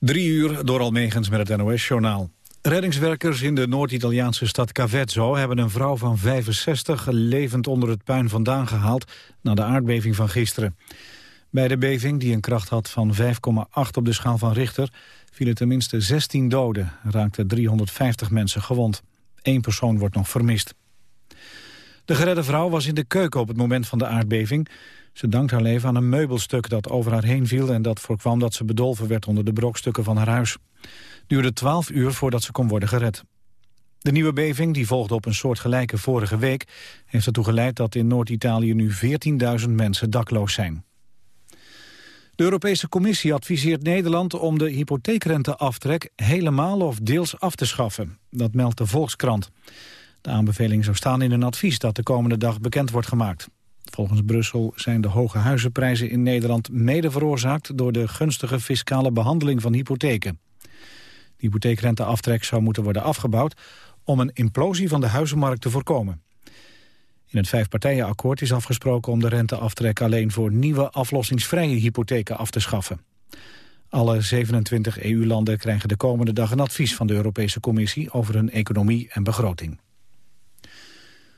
Drie uur door Almegens met het NOS-journaal. Reddingswerkers in de Noord-Italiaanse stad Cavezzo hebben een vrouw van 65 levend onder het puin vandaan gehaald na de aardbeving van gisteren. Bij de beving, die een kracht had van 5,8 op de schaal van Richter, vielen tenminste 16 doden en raakten 350 mensen gewond. Eén persoon wordt nog vermist. De geredde vrouw was in de keuken op het moment van de aardbeving. Ze dankt haar leven aan een meubelstuk dat over haar heen viel... en dat voorkwam dat ze bedolven werd onder de brokstukken van haar huis. Het duurde twaalf uur voordat ze kon worden gered. De nieuwe beving, die volgde op een soortgelijke vorige week... heeft ertoe geleid dat in Noord-Italië nu 14.000 mensen dakloos zijn. De Europese Commissie adviseert Nederland om de hypotheekrenteaftrek helemaal of deels af te schaffen. Dat meldt de Volkskrant. De aanbeveling zou staan in een advies dat de komende dag bekend wordt gemaakt. Volgens Brussel zijn de hoge huizenprijzen in Nederland mede veroorzaakt door de gunstige fiscale behandeling van hypotheken. De hypotheekrenteaftrek zou moeten worden afgebouwd om een implosie van de huizenmarkt te voorkomen. In het vijfpartijenakkoord is afgesproken om de renteaftrek alleen voor nieuwe aflossingsvrije hypotheken af te schaffen. Alle 27 EU-landen krijgen de komende dag een advies van de Europese Commissie over hun economie en begroting.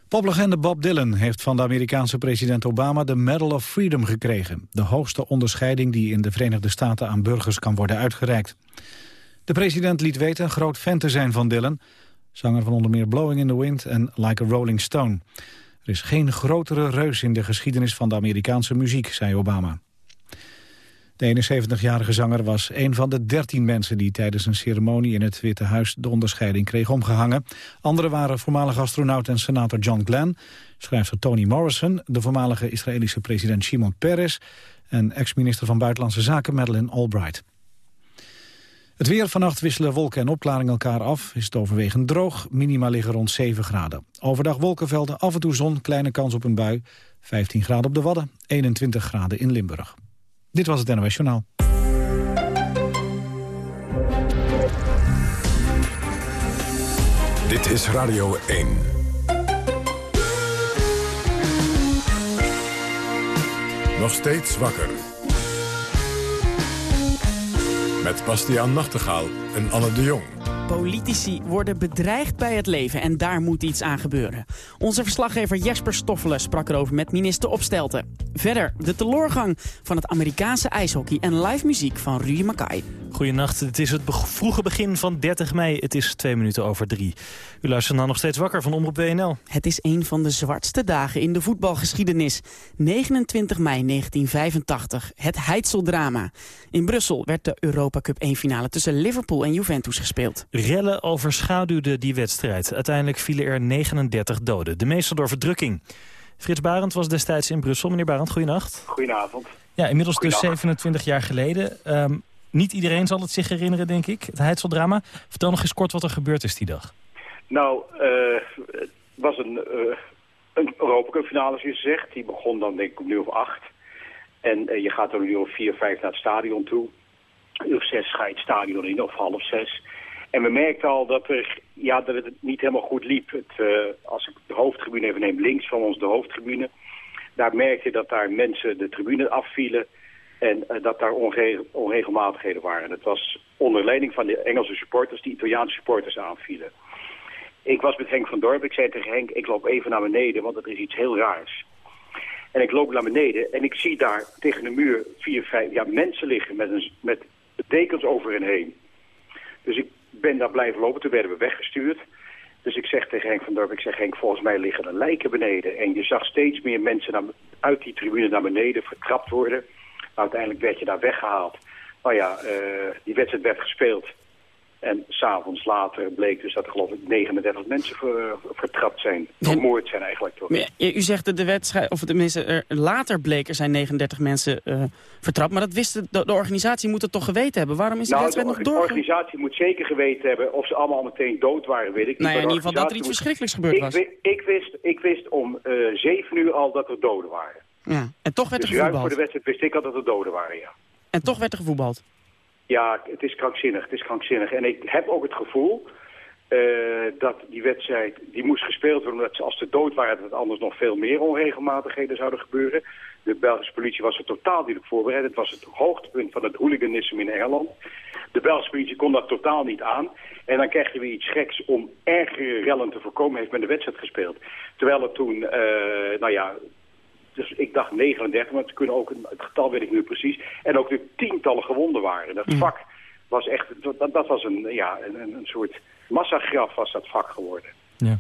Poplegende Bob Dylan heeft van de Amerikaanse president Obama de Medal of Freedom gekregen. De hoogste onderscheiding die in de Verenigde Staten aan burgers kan worden uitgereikt. De president liet weten een groot fan te zijn van Dylan. Zanger van onder meer Blowing in the Wind en Like a Rolling Stone. Er is geen grotere reus in de geschiedenis van de Amerikaanse muziek, zei Obama. De 71-jarige zanger was een van de 13 mensen die tijdens een ceremonie in het Witte Huis de onderscheiding kreeg omgehangen. Anderen waren voormalig astronaut en senator John Glenn, schrijfster Toni Morrison, de voormalige Israëlische president Shimon Peres en ex-minister van Buitenlandse Zaken Madeleine Albright. Het weer vannacht wisselen wolken en opklaring elkaar af. Is het overwegend droog, minima liggen rond 7 graden. Overdag wolkenvelden, af en toe zon, kleine kans op een bui. 15 graden op de Wadden, 21 graden in Limburg. Dit was het NOS Journaal. Dit is Radio 1. Nog steeds wakker. Met Bastiaan Nachtegaal en Anne de Jong. Politici worden bedreigd bij het leven en daar moet iets aan gebeuren. Onze verslaggever Jesper Stoffelen sprak erover met minister Opstelten. Verder de teloorgang van het Amerikaanse ijshockey en live muziek van Rudy Mackay. Goedenacht, het is het vroege begin van 30 mei. Het is twee minuten over drie. U luistert nou nog steeds wakker van Omroep WNL. Het is een van de zwartste dagen in de voetbalgeschiedenis. 29 mei 1985, het Heidseldrama. In Brussel werd de Europa Cup 1 finale tussen Liverpool en Juventus gespeeld. Rellen overschaduwden die wedstrijd. Uiteindelijk vielen er 39 doden, de meeste door verdrukking. Frits Barend was destijds in Brussel. Meneer Barend, goedenacht. Goedenavond. Ja, inmiddels dus 27 jaar geleden. Ehm, niet iedereen zal het zich herinneren, denk ik. Het Heidseldrama. Vertel nog eens kort wat er gebeurd is die dag. Nou, uh, het was een, uh, een Europa Cup finale, zoals je zegt. Die begon dan denk ik om uur of acht. En uh, je gaat dan om uur of vier, vijf naar het stadion toe. Uur zes ga je het stadion in, of half zes. En we merkten al dat, ja, dat het niet helemaal goed liep. Het, als ik de hoofdtribune even neem, links van ons de hoofdtribune... daar merkte je dat daar mensen de tribune afvielen... En uh, dat daar onregelmatigheden waren. Het was onder leiding van de Engelse supporters die Italiaanse supporters aanvielen. Ik was met Henk van Dorp. Ik zei tegen Henk, ik loop even naar beneden, want het is iets heel raars. En ik loop naar beneden en ik zie daar tegen de muur vier, vijf ja, mensen liggen met, een, met dekens over hen heen. Dus ik ben daar blijven lopen. Toen werden we weggestuurd. Dus ik zeg tegen Henk van Dorp, ik zeg Henk, volgens mij liggen er lijken beneden. En je zag steeds meer mensen naar, uit die tribune naar beneden vertrapt worden uiteindelijk werd je daar weggehaald. Nou ja, uh, die wedstrijd werd gespeeld. En s'avonds later bleek dus dat er geloof ik 39 mensen vertrapt zijn. Vermoord zijn eigenlijk. Toch? U zegt dat de wedstrijd, of tenminste er later bleek er zijn 39 mensen uh, vertrapt. Maar dat wist de, de, organisatie moet het toch geweten hebben. Waarom is de nou, wedstrijd nog doorgegaan? De organisatie moet zeker geweten hebben of ze allemaal meteen dood waren, weet ik niet. Nou ja, in ieder geval dat er iets verschrikkelijks gebeurd ik, was. Ik, wist, ik wist om uh, 7 uur al dat er doden waren. Ja, en toch werd er dus gevoetbald. voor de wedstrijd wist ik al dat er doden waren, ja. En toch werd er gevoetbald? Ja, het is krankzinnig, het is krankzinnig. En ik heb ook het gevoel uh, dat die wedstrijd, die moest gespeeld worden... omdat ze als ze dood waren, dat anders nog veel meer onregelmatigheden zouden gebeuren. De Belgische politie was er totaal niet op voorbereid. Het was het hoogtepunt van het hooliganisme in Engeland. De Belgische politie kon dat totaal niet aan. En dan krijg je weer iets geks om ergere rellen te voorkomen. Heeft men de wedstrijd gespeeld. Terwijl het toen, nou ja, dus ik dacht 39, maar het kunnen ook, het getal weet ik nu precies. En ook de tientallen gewonden waren. Dat mm. vak was echt, dat, dat was een, ja, een, een soort massagraf was dat vak geworden. Ja.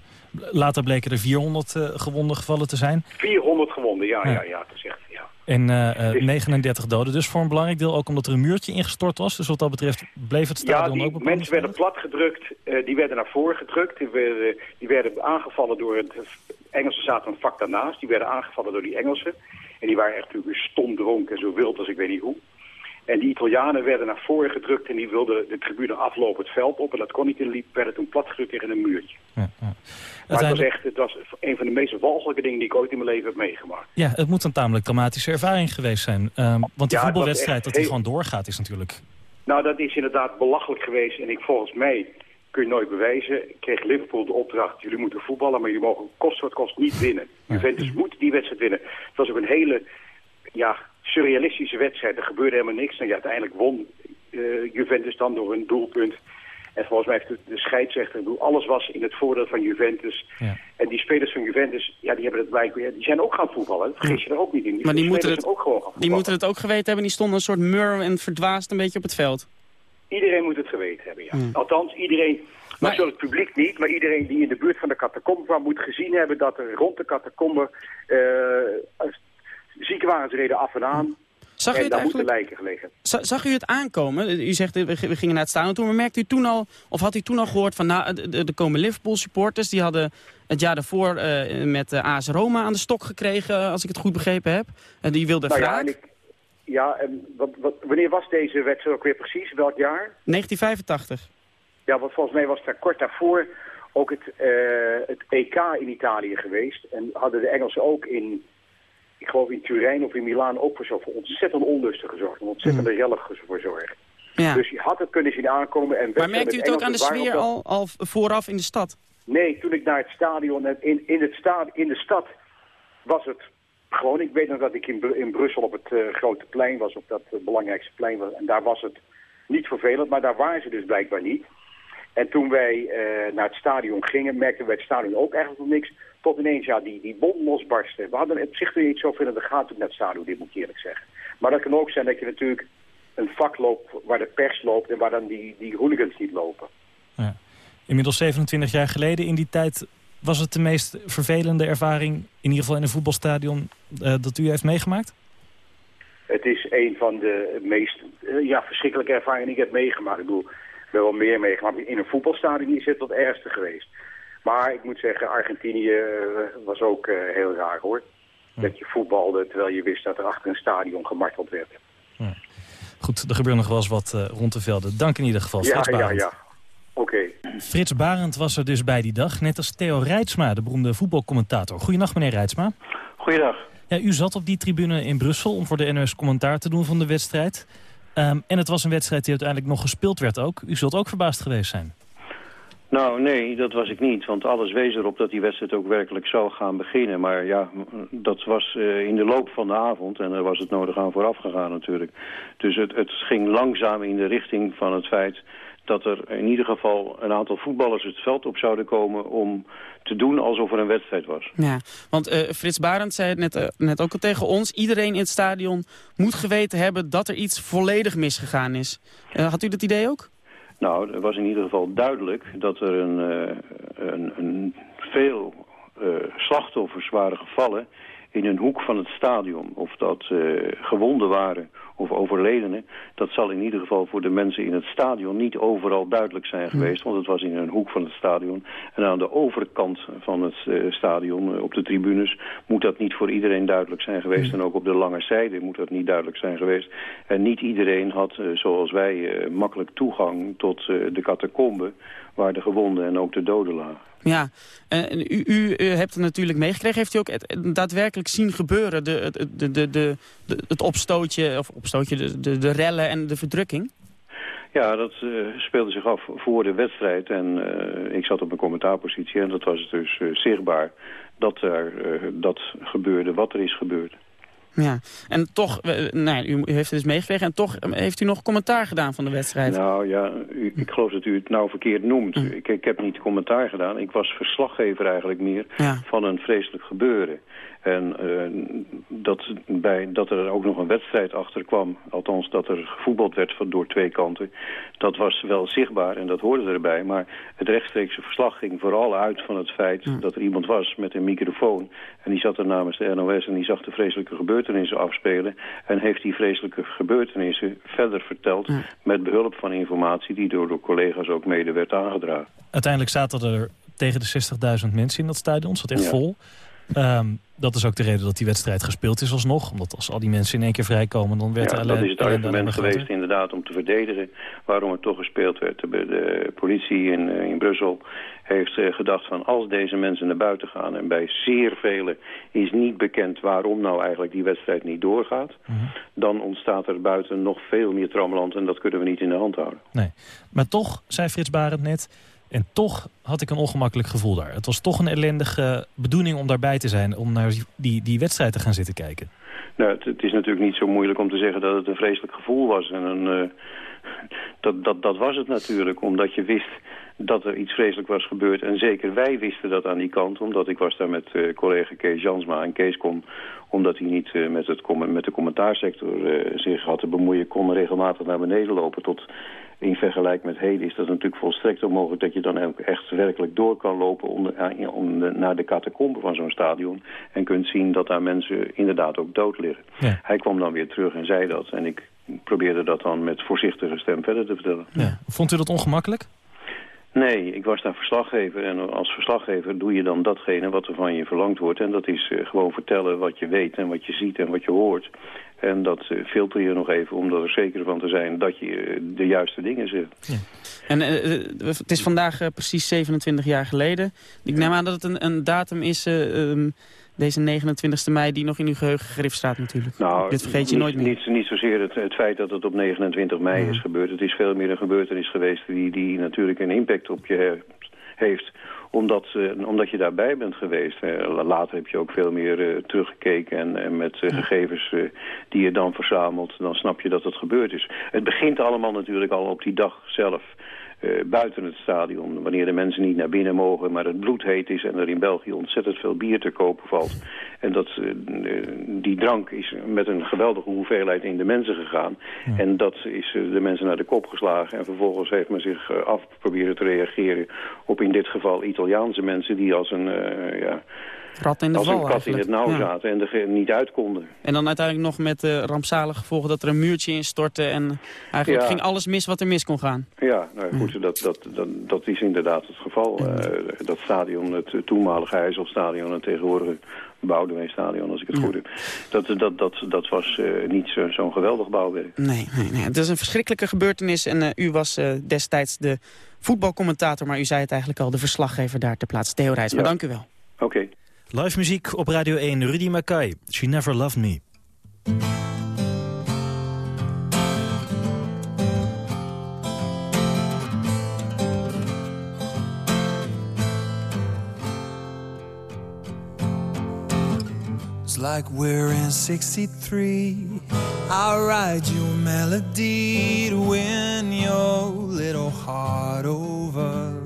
Later bleken er 400 uh, gewonden gevallen te zijn. 400 gewonden, ja, ja, ja, ja gezegd, ja. En uh, uh, 39 doden, dus voor een belangrijk deel ook omdat er een muurtje ingestort was. Dus wat dat betreft bleef het stadion ja, die ook mensen werden platgedrukt, die werden naar voren gedrukt. Die werden, die werden aangevallen door het Engelsen zaten een vak daarnaast. Die werden aangevallen door die Engelsen. En die waren echt natuurlijk stom dronken en zo wild als ik weet niet hoe. En die Italianen werden naar voren gedrukt en die wilden de tribune aflopen het veld op. En dat kon niet en liep, werden toen platgedrukt tegen een muurtje. Ja, ja. Maar het was echt het was een van de meest walgelijke dingen die ik ooit in mijn leven heb meegemaakt. Ja, het moet een tamelijk traumatische ervaring geweest zijn. Um, want die voetbalwedstrijd, dat die gewoon doorgaat, is natuurlijk... Nou, dat is inderdaad belachelijk geweest. En ik volgens mij kun je nooit bewijzen. Ik kreeg Liverpool de opdracht, jullie moeten voetballen, maar jullie mogen kost wat kost niet winnen. Juventus moet die wedstrijd winnen. Het was ook een hele ja, surrealistische wedstrijd. Er gebeurde helemaal niks. En ja, uiteindelijk won uh, Juventus dan door een doelpunt. En volgens mij heeft de, de scheidsrechter, alles was in het voordeel van Juventus. Ja. En die spelers van Juventus, ja, die hebben het blijkbaar, die zijn ook gaan voetballen. Dat vergis je er ook niet in. Die maar die moeten, het, ook gewoon die moeten het ook geweten hebben. Die stonden een soort mur en verdwaasd een beetje op het veld. Iedereen moet het geweten ja. Althans, iedereen, maar het publiek niet, maar iedereen die in de buurt van de catacombe kwam... moet gezien hebben dat er rond de catacombe uh, ziekenwagens reden af en aan. Zag en u het daar moeten lijken gelegen. Zag u het aankomen? U zegt, we gingen naar het stadion toe. Maar merkte u toen al, of had u toen al gehoord van... nou, er komen Liverpool supporters. Die hadden het jaar daarvoor uh, met uh, AS Roma aan de stok gekregen... als ik het goed begrepen heb. En die wilden nou, Ja, ik, ja en wat, wat, wanneer was deze wedstrijd ook weer precies? Welk jaar? 1985. Ja, want volgens mij was daar kort daarvoor ook het, uh, het EK in Italië geweest. En hadden de Engelsen ook in ik geloof in Turijn of in Milaan ook voor zoveel ontzettend onlusten gezorgd. Een ontzettende mm. rellen gezorgd. Ja. Dus je had het kunnen zien aankomen. En maar merkt u het ook aan de sfeer al, al vooraf in de stad? Nee, toen ik naar het stadion, in, in, het sta, in de stad was het gewoon... Ik weet nog dat ik in, Brussel op het uh, grote plein was, op dat uh, belangrijkste plein. En daar was het niet vervelend, maar daar waren ze dus blijkbaar niet. En toen wij uh, naar het stadion gingen, merkten wij het stadion ook eigenlijk nog niks. Tot ineens, ja, die, die bom losbarsten. We hadden op zich niet zoveel in de gaten met het stadion, dit moet ik eerlijk zeggen. Maar dat kan ook zijn dat je natuurlijk een vak loopt waar de pers loopt en waar dan die, die hooligans niet lopen. Ja. Inmiddels 27 jaar geleden in die tijd was het de meest vervelende ervaring, in ieder geval in een voetbalstadion, uh, dat u heeft meegemaakt? Het is een van de meest uh, ja, verschrikkelijke ervaringen die ik heb meegemaakt. Ik bedoel, wel meer meegemaakt. In een voetbalstadion is het tot ergste geweest. Maar ik moet zeggen, Argentinië eh, was ook uh, heel raar hoor. Dat je voetbalde terwijl je wist dat er achter een stadion gemarteld werd. Ja. Goed, er gebeurt nog wel eens wat rond de velden. Dank in ieder geval, ja. Ja, ja. Frits Barend was er dus bij die dag, net als Theo Rijtsma, de beroemde voetbalcommentator. Goedenacht, meneer Rijtsma. Goeiedag. Ja, u zat op die tribune in Brussel om voor de NOS commentaar te doen van de wedstrijd. Um, en het was een wedstrijd die uiteindelijk nog gespeeld werd ook. U zult ook verbaasd geweest zijn. Nou, nee, dat was ik niet. Want alles wees erop dat die wedstrijd ook werkelijk zou gaan beginnen. Maar ja, dat was uh, in de loop van de avond. En daar was het nodig aan vooraf gegaan natuurlijk. Dus het, het ging langzaam in de richting van het feit dat er in ieder geval een aantal voetballers het veld op zouden komen om te doen alsof er een wedstrijd was. Ja, want uh, Frits Barend zei het net, uh, net ook al tegen ons. Iedereen in het stadion moet geweten hebben dat er iets volledig misgegaan is. Uh, had u dat idee ook? Nou, het was in ieder geval duidelijk dat er een, een, een veel slachtoffers waren gevallen in een hoek van het stadion. Of dat gewonden waren of overledenen. Dat zal in ieder geval voor de mensen in het stadion niet overal duidelijk zijn geweest. Want het was in een hoek van het stadion. En aan de overkant van het uh, stadion, uh, op de tribunes, moet dat niet voor iedereen duidelijk zijn geweest. En ook op de lange zijde moet dat niet duidelijk zijn geweest. En niet iedereen had, uh, zoals wij, makkelijk toegang tot de catacombe waar de gewonden en ook de doden lagen. Ja, en u, u, hebt het natuurlijk meegekregen. Heeft u ook daadwerkelijk zien gebeuren, de, de, de, de, het opstootje, of opstootje, de, de, de rellen en de verdrukking? Ja, dat uh, speelde zich af voor de wedstrijd en uh, ik zat op mijn commentaarpositie en dat was dus uh, zichtbaar dat er dat gebeurde wat er is gebeurd. Ja, en toch, uh, nou, u heeft het dus meegekregen en toch heeft u nog commentaar gedaan van de wedstrijd. Nou ja, u, ik geloof dat u het nou verkeerd noemt. Hm. Ik, ik, heb niet commentaar gedaan. Ik was verslaggever eigenlijk meer van een vreselijk gebeuren. En uh, dat, bij, dat er ook nog een wedstrijd achter kwam, althans dat er gevoetbald werd van, door twee kanten, dat was wel zichtbaar en dat hoorde erbij. Maar het rechtstreekse verslag ging vooral uit van het feit dat er iemand was met een microfoon. En die zat er namens de NOS en die zag de vreselijke gebeurtenissen afspelen. En heeft die vreselijke gebeurtenissen verder verteld met behulp van informatie die door de collega's ook mede werd aangedragen. Uiteindelijk zaten er tegen de 60.000 mensen in dat stadion, het zat echt vol. Um, dat is ook de reden dat die wedstrijd gespeeld is alsnog. Omdat als al die mensen in één keer vrijkomen, dan werd ja, dat is het argument geweest inderdaad om te verdedigen waarom het toch gespeeld werd. De, politie in, eh, in Brussel heeft uh, gedacht van als deze mensen naar buiten gaan... en bij zeer velen is niet bekend waarom nou eigenlijk die wedstrijd niet doorgaat... Mhm. dan ontstaat er buiten nog veel meer trammeland en dat kunnen we niet in de hand houden. Nee, maar toch, zei Frits Barend net en toch had ik een ongemakkelijk gevoel daar. Het was toch een ellendige bedoeling om daarbij te zijn... om naar die, die wedstrijd te gaan zitten kijken. Nou, het, is natuurlijk niet zo moeilijk om te zeggen dat het een vreselijk gevoel was. En een, uh, dat, dat, dat was het natuurlijk, omdat je wist dat er iets vreselijk was gebeurd. En zeker wij wisten dat aan die kant, omdat ik was daar met uh, collega Kees Jansma. En Kees kon, omdat hij niet uh, met, het, met de commentaarsector uh, zich had te bemoeien... kon regelmatig naar beneden lopen tot in vergelijking met heden is dat natuurlijk volstrekt onmogelijk dat je dan ook echt werkelijk door kan lopen om, eh, om naar de catacombe van zo'n stadion. En kunt zien dat daar mensen inderdaad ook dood liggen. Hij kwam dan weer terug en zei dat. En ik probeerde dat dan met voorzichtige stem verder te vertellen. Ja. Vond u dat ongemakkelijk? Nee, ik was daar verslaggever en als verslaggever doe je dan datgene wat er van je verlangd wordt. En dat is uh, gewoon vertellen wat je weet en wat je ziet en wat je hoort. En dat uh, filter je nog even om er zeker van te zijn dat je uh, de juiste dingen zegt. Ja. En het is vandaag precies 27 jaar geleden. Ik neem aan dat het een, een datum is... Um, deze 29 mei die nog in uw geheugen gegrift staat natuurlijk. Nou, Dit vergeet je niet, nooit meer. Niet, niet zozeer het, het, feit dat het op 29 mei is gebeurd. Het is veel meer een gebeurtenis geweest die, die natuurlijk een impact op je heeft omdat, uh, omdat je daarbij bent geweest. Uh, later heb je ook veel meer uh, teruggekeken en, en met gegevens die je dan verzamelt, dan snap je dat het gebeurd is. Het begint allemaal natuurlijk al op die dag zelf. Uh, buiten het stadion. Wanneer de mensen niet naar binnen mogen, maar het bloed heet is... en er in België ontzettend veel bier te kopen valt. En dat, uh, die drank is met een geweldige hoeveelheid in de mensen gegaan. En dat is de mensen naar de kop geslagen. En vervolgens heeft men zich af proberen te reageren op in dit geval Italiaanse mensen... die als een... ja, Rat in de als val een kat in het nauw zaten en er niet uit konden. En dan uiteindelijk nog met de rampzalige gevolgen dat er een muurtje instortte... en eigenlijk ging alles mis wat er mis kon gaan. Ja, nou goed, dat, dat, dat, dat is inderdaad het geval. Uh, dat stadion, het toenmalige IJsselstadion en tegenwoordig Boudewijn-stadion, als ik het goed heb. Dat, dat, dat, dat was uh, niet zo'n zo geweldig bouwwerk. Nee, nee, nee, het is een verschrikkelijke gebeurtenis. En uh, u was uh, destijds de voetbalcommentator, maar u zei het eigenlijk al, de verslaggever daar ter plaatse. Theo Reis, maar dank u wel. Oké. Okay. Live muziek op Radio 1, Rudy Mackay. She Never Loved Me. It's like we're in 63. I'll write you a melody to win your little heart over.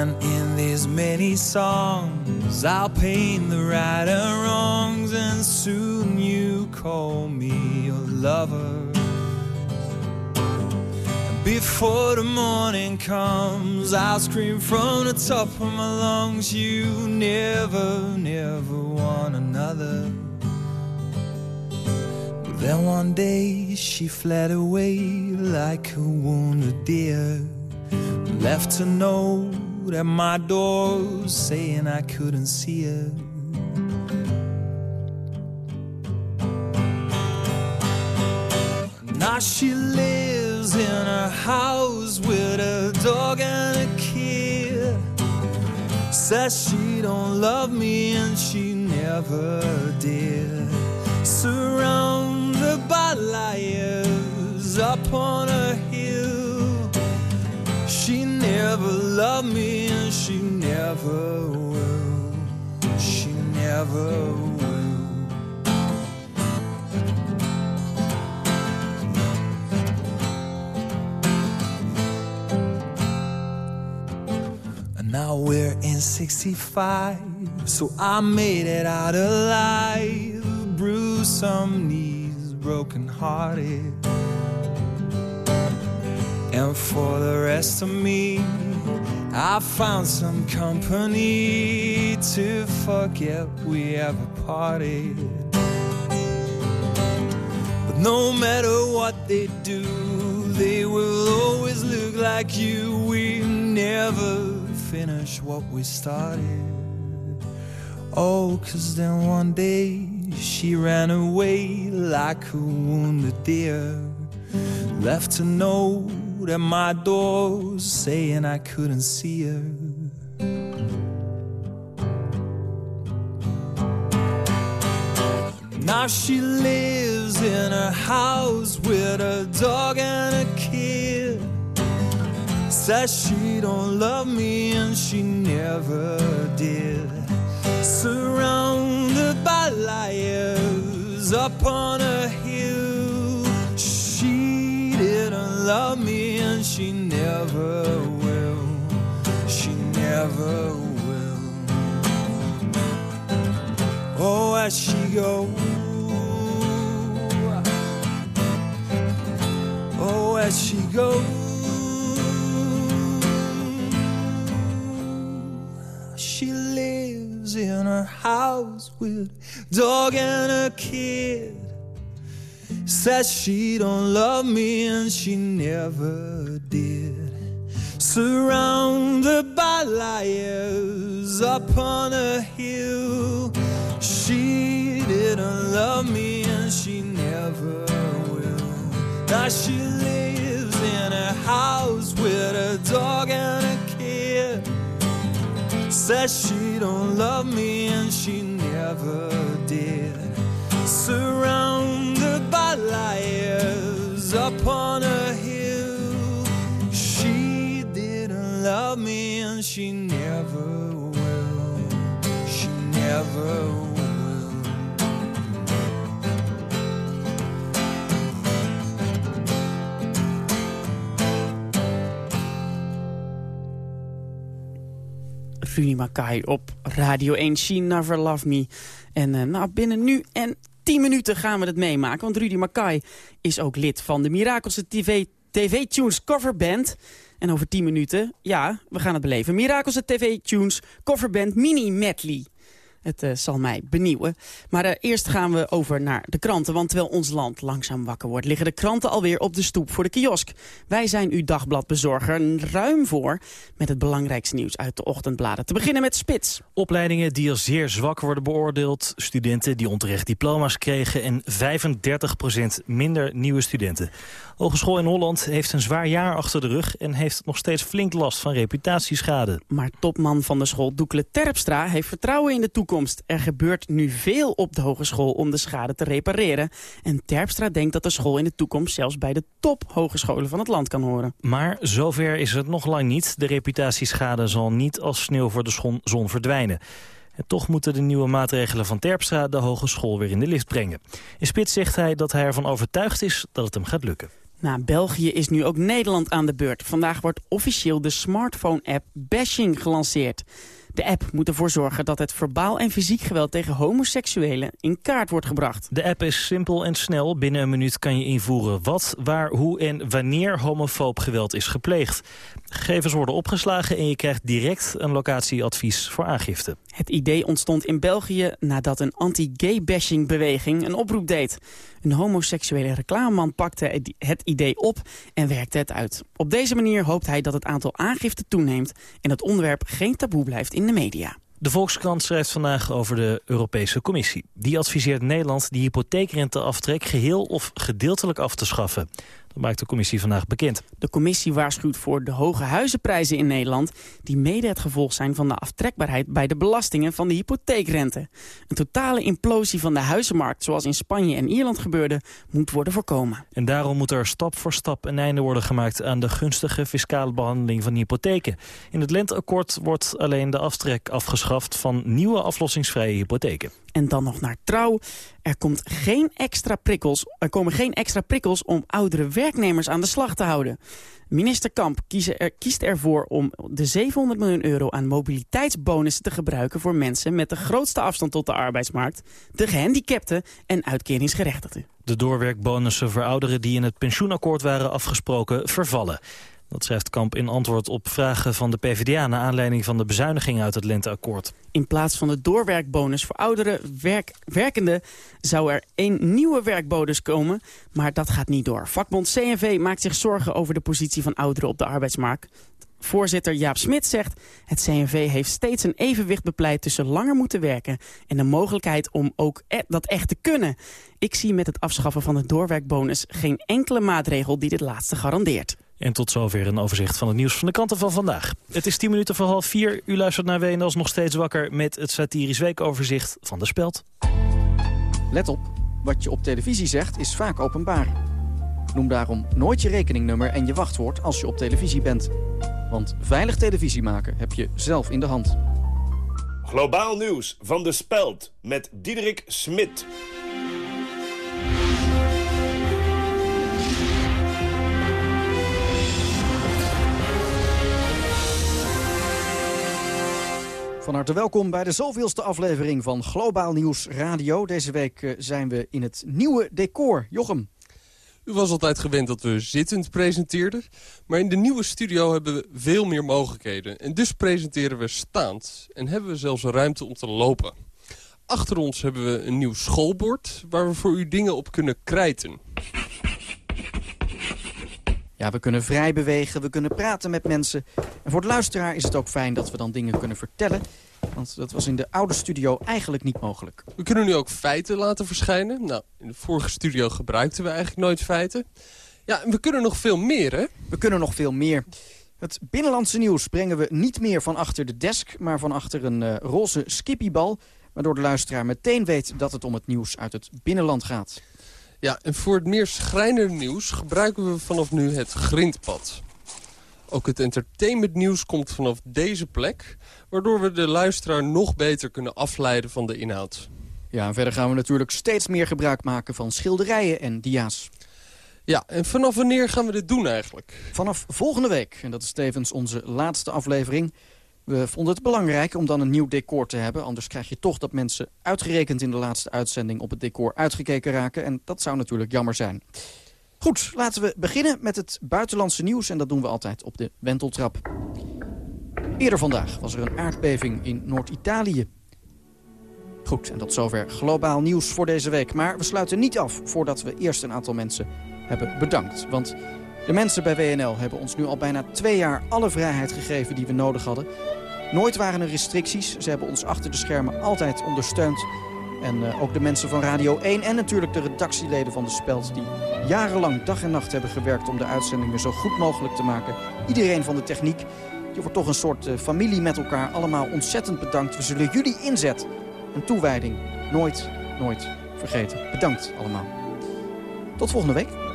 And in these many songs, I'll paint the right and wrongs, and soon you call me your lover. Before the morning comes, I'll scream from the top of my lungs, You never, never want another. But then one day she fled away like a wounded deer, left to know at my door saying I couldn't see her. Now she lives in a house with a dog and a kid. Says she don't love me and she never did. Surrounded by liars up on a hill. She never loved me and she never will. She never will. And now we're in 65, so I made it out alive. Bruised some knees, broken hearted and for the rest of me, I found some company to forget we ever parted. But no matter what they do, they will always look like you. We never finish what we started. Oh, cause then one day she ran away like a wounded deer. Left to know at my door saying I couldn't see her. Now she lives in a house with a dog and a kid. Says she don't love me and she never did. Surrounded by liars up on a hill. Love me and she never will. She never will. Oh, as she goes. Oh, as she goes. She lives in her house with dog and a kid. Says she don't love me and she never did. Surrounded by liars up on a hill. She didn't love me and she never will. Now she lives in a house with a dog and a kid. Says she don't love me and she never did. Surrounded liars up on a hill. She didn't love me and she never will. She never will. Rudy Makai op Radio 1. She Never Love Me. En uh, nou, binnen nu en 10 minuten gaan we het meemaken. Want Rudy Makai is ook lid van de Mirakelse TV, TV Tunes coverband. En over 10 minuten, ja, we gaan het beleven. Mirakelse TV Tunes coverband mini medley. Het uh, zal mij benieuwen. Maar uh, eerst gaan we over naar de kranten. Want terwijl ons land langzaam wakker wordt... liggen de kranten alweer op de stoep voor de kiosk. Wij zijn uw dagbladbezorger ruim voor... met het belangrijkste nieuws uit de ochtendbladen. Te beginnen met Spits. Opleidingen die als zeer zwak worden beoordeeld. Studenten die onterecht diploma's kregen. En 35% minder nieuwe studenten. Hogeschool in Holland heeft een zwaar jaar achter de rug... en heeft nog steeds flink last van reputatieschade. Maar topman van de school Doekle Terpstra heeft vertrouwen in de toekomst. Er gebeurt nu veel op de hogeschool om de schade te repareren. En Terpstra denkt dat de school in de toekomst zelfs bij de top hogescholen van het land kan horen. Maar zover is het nog lang niet. De reputatieschade zal niet als sneeuw voor de zon verdwijnen. En toch moeten de nieuwe maatregelen van Terpstra de hogeschool weer in de lift brengen. In Spits zegt hij dat hij ervan overtuigd is dat het hem gaat lukken. Na België is nu ook Nederland aan de beurt. Vandaag wordt officieel de smartphone-app Bashing gelanceerd. De app moet ervoor zorgen dat het verbaal en fysiek geweld tegen homoseksuelen in kaart wordt gebracht. De app is simpel en snel. Binnen een minuut kan je invoeren wat, waar, hoe en wanneer homofoob geweld is gepleegd. Gegevens worden opgeslagen en je krijgt direct een locatieadvies voor aangifte. Het idee ontstond in België nadat een anti-gay-bashing beweging een oproep deed. Een homoseksuele reclameman pakte het idee op en werkte het uit. Op deze manier hoopt hij dat het aantal aangiften toeneemt en het onderwerp geen taboe blijft in de media. De Volkskrant schrijft vandaag over de Europese Commissie. Die adviseert Nederland die hypotheekrenteaftrek geheel of gedeeltelijk af te schaffen. Dat maakt de commissie vandaag bekend. De commissie waarschuwt voor de hoge huizenprijzen in Nederland... die mede het gevolg zijn van de aftrekbaarheid bij de belastingen van de hypotheekrente. Een totale implosie van de huizenmarkt, zoals in Spanje en Ierland gebeurde, moet worden voorkomen. En daarom moet er stap voor stap een einde worden gemaakt aan de gunstige fiscale behandeling van hypotheken. In het lenteakkoord wordt alleen de aftrek afgeschaft van nieuwe aflossingsvrije hypotheken. En dan nog naar trouw. Er, komt geen extra prikkels, er komen geen extra prikkels om ouderen werknemers aan de slag te houden. Minister Kamp er, kiest ervoor om de 700 miljoen euro aan mobiliteitsbonussen te gebruiken voor mensen met de grootste afstand tot de arbeidsmarkt, de gehandicapten en uitkeringsgerechtigden. De doorwerkbonussen voor ouderen die in het pensioenakkoord waren afgesproken vervallen. Dat schrijft Kamp in antwoord op vragen van de PvdA... naar aanleiding van de bezuiniging uit het lenteakkoord. In plaats van de doorwerkbonus voor oudere werk, werkenden... zou er één nieuwe werkbonus komen, maar dat gaat niet door. Vakbond CNV maakt zich zorgen over de positie van ouderen op de arbeidsmarkt. Voorzitter Jaap Smit zegt... het CNV heeft steeds een evenwicht bepleit tussen langer moeten werken... en de mogelijkheid om ook e dat echt te kunnen. Ik zie met het afschaffen van de doorwerkbonus... geen enkele maatregel die dit laatste garandeert. En tot zover een overzicht van het nieuws van de kanten van vandaag. Het is 10 minuten voor half 4. U luistert naar WNL's nog steeds wakker met het satirisch weekoverzicht van de Speld. Let op, wat je op televisie zegt is vaak openbaar. Noem daarom nooit je rekeningnummer en je wachtwoord als je op televisie bent. Want veilig televisie maken heb je zelf in de hand. Globaal nieuws van de Speld met Diederik Smit. Van harte welkom bij de zoveelste aflevering van Globaal Nieuws Radio. Deze week eh, zijn we in het nieuwe decor. Jochem. U was altijd gewend dat we zittend presenteerden. Maar in de nieuwe studio hebben we veel meer mogelijkheden. En dus presenteren we staand. En hebben we zelfs ruimte om te lopen. Achter ons hebben we een nieuw schoolbord... waar we voor u dingen op kunnen krijten. Ja, we kunnen vrij bewegen, we kunnen praten met mensen. En voor de luisteraar is het ook fijn dat we dan dingen kunnen vertellen. Want dat was in de oude studio eigenlijk niet mogelijk. We kunnen nu ook feiten laten verschijnen. Nou, in de vorige studio gebruikten we eigenlijk nooit feiten. Ja, en we kunnen nog veel meer, hè? We kunnen nog veel meer. Het binnenlandse nieuws brengen we niet meer van achter de desk... maar van achter een uh, roze skippybal... waardoor de luisteraar meteen weet dat het om het nieuws uit het binnenland gaat. Ja, en voor het meer schrijnende nieuws gebruiken we vanaf nu het grindpad. Ook het entertainmentnieuws komt vanaf deze plek... waardoor we de luisteraar nog beter kunnen afleiden van de inhoud. Ja, en verder gaan we natuurlijk steeds meer gebruik maken van schilderijen en dia's. Ja, en vanaf wanneer gaan we dit doen eigenlijk? Vanaf volgende week, en dat is tevens onze laatste aflevering... We vonden het belangrijk om dan een nieuw decor te hebben. Anders krijg je toch dat mensen uitgerekend in de laatste uitzending op het decor uitgekeken raken. En dat zou natuurlijk jammer zijn. Goed, laten we beginnen met het buitenlandse nieuws. En dat doen we altijd op de wenteltrap. Eerder vandaag was er een aardbeving in Noord-Italië. Goed, en tot zover globaal nieuws voor deze week. Maar we sluiten niet af voordat we eerst een aantal mensen hebben bedankt. Want de mensen bij WNL hebben ons nu al bijna twee jaar alle vrijheid gegeven die we nodig hadden. Nooit waren er restricties. Ze hebben ons achter de schermen altijd ondersteund. En uh, ook de mensen van Radio 1 en natuurlijk de redactieleden van De Speld... die jarenlang dag en nacht hebben gewerkt om de uitzendingen zo goed mogelijk te maken. Iedereen van de techniek. Je wordt toch een soort uh, familie met elkaar. Allemaal ontzettend bedankt. We zullen jullie inzet en toewijding nooit, nooit vergeten. Bedankt allemaal. Tot volgende week.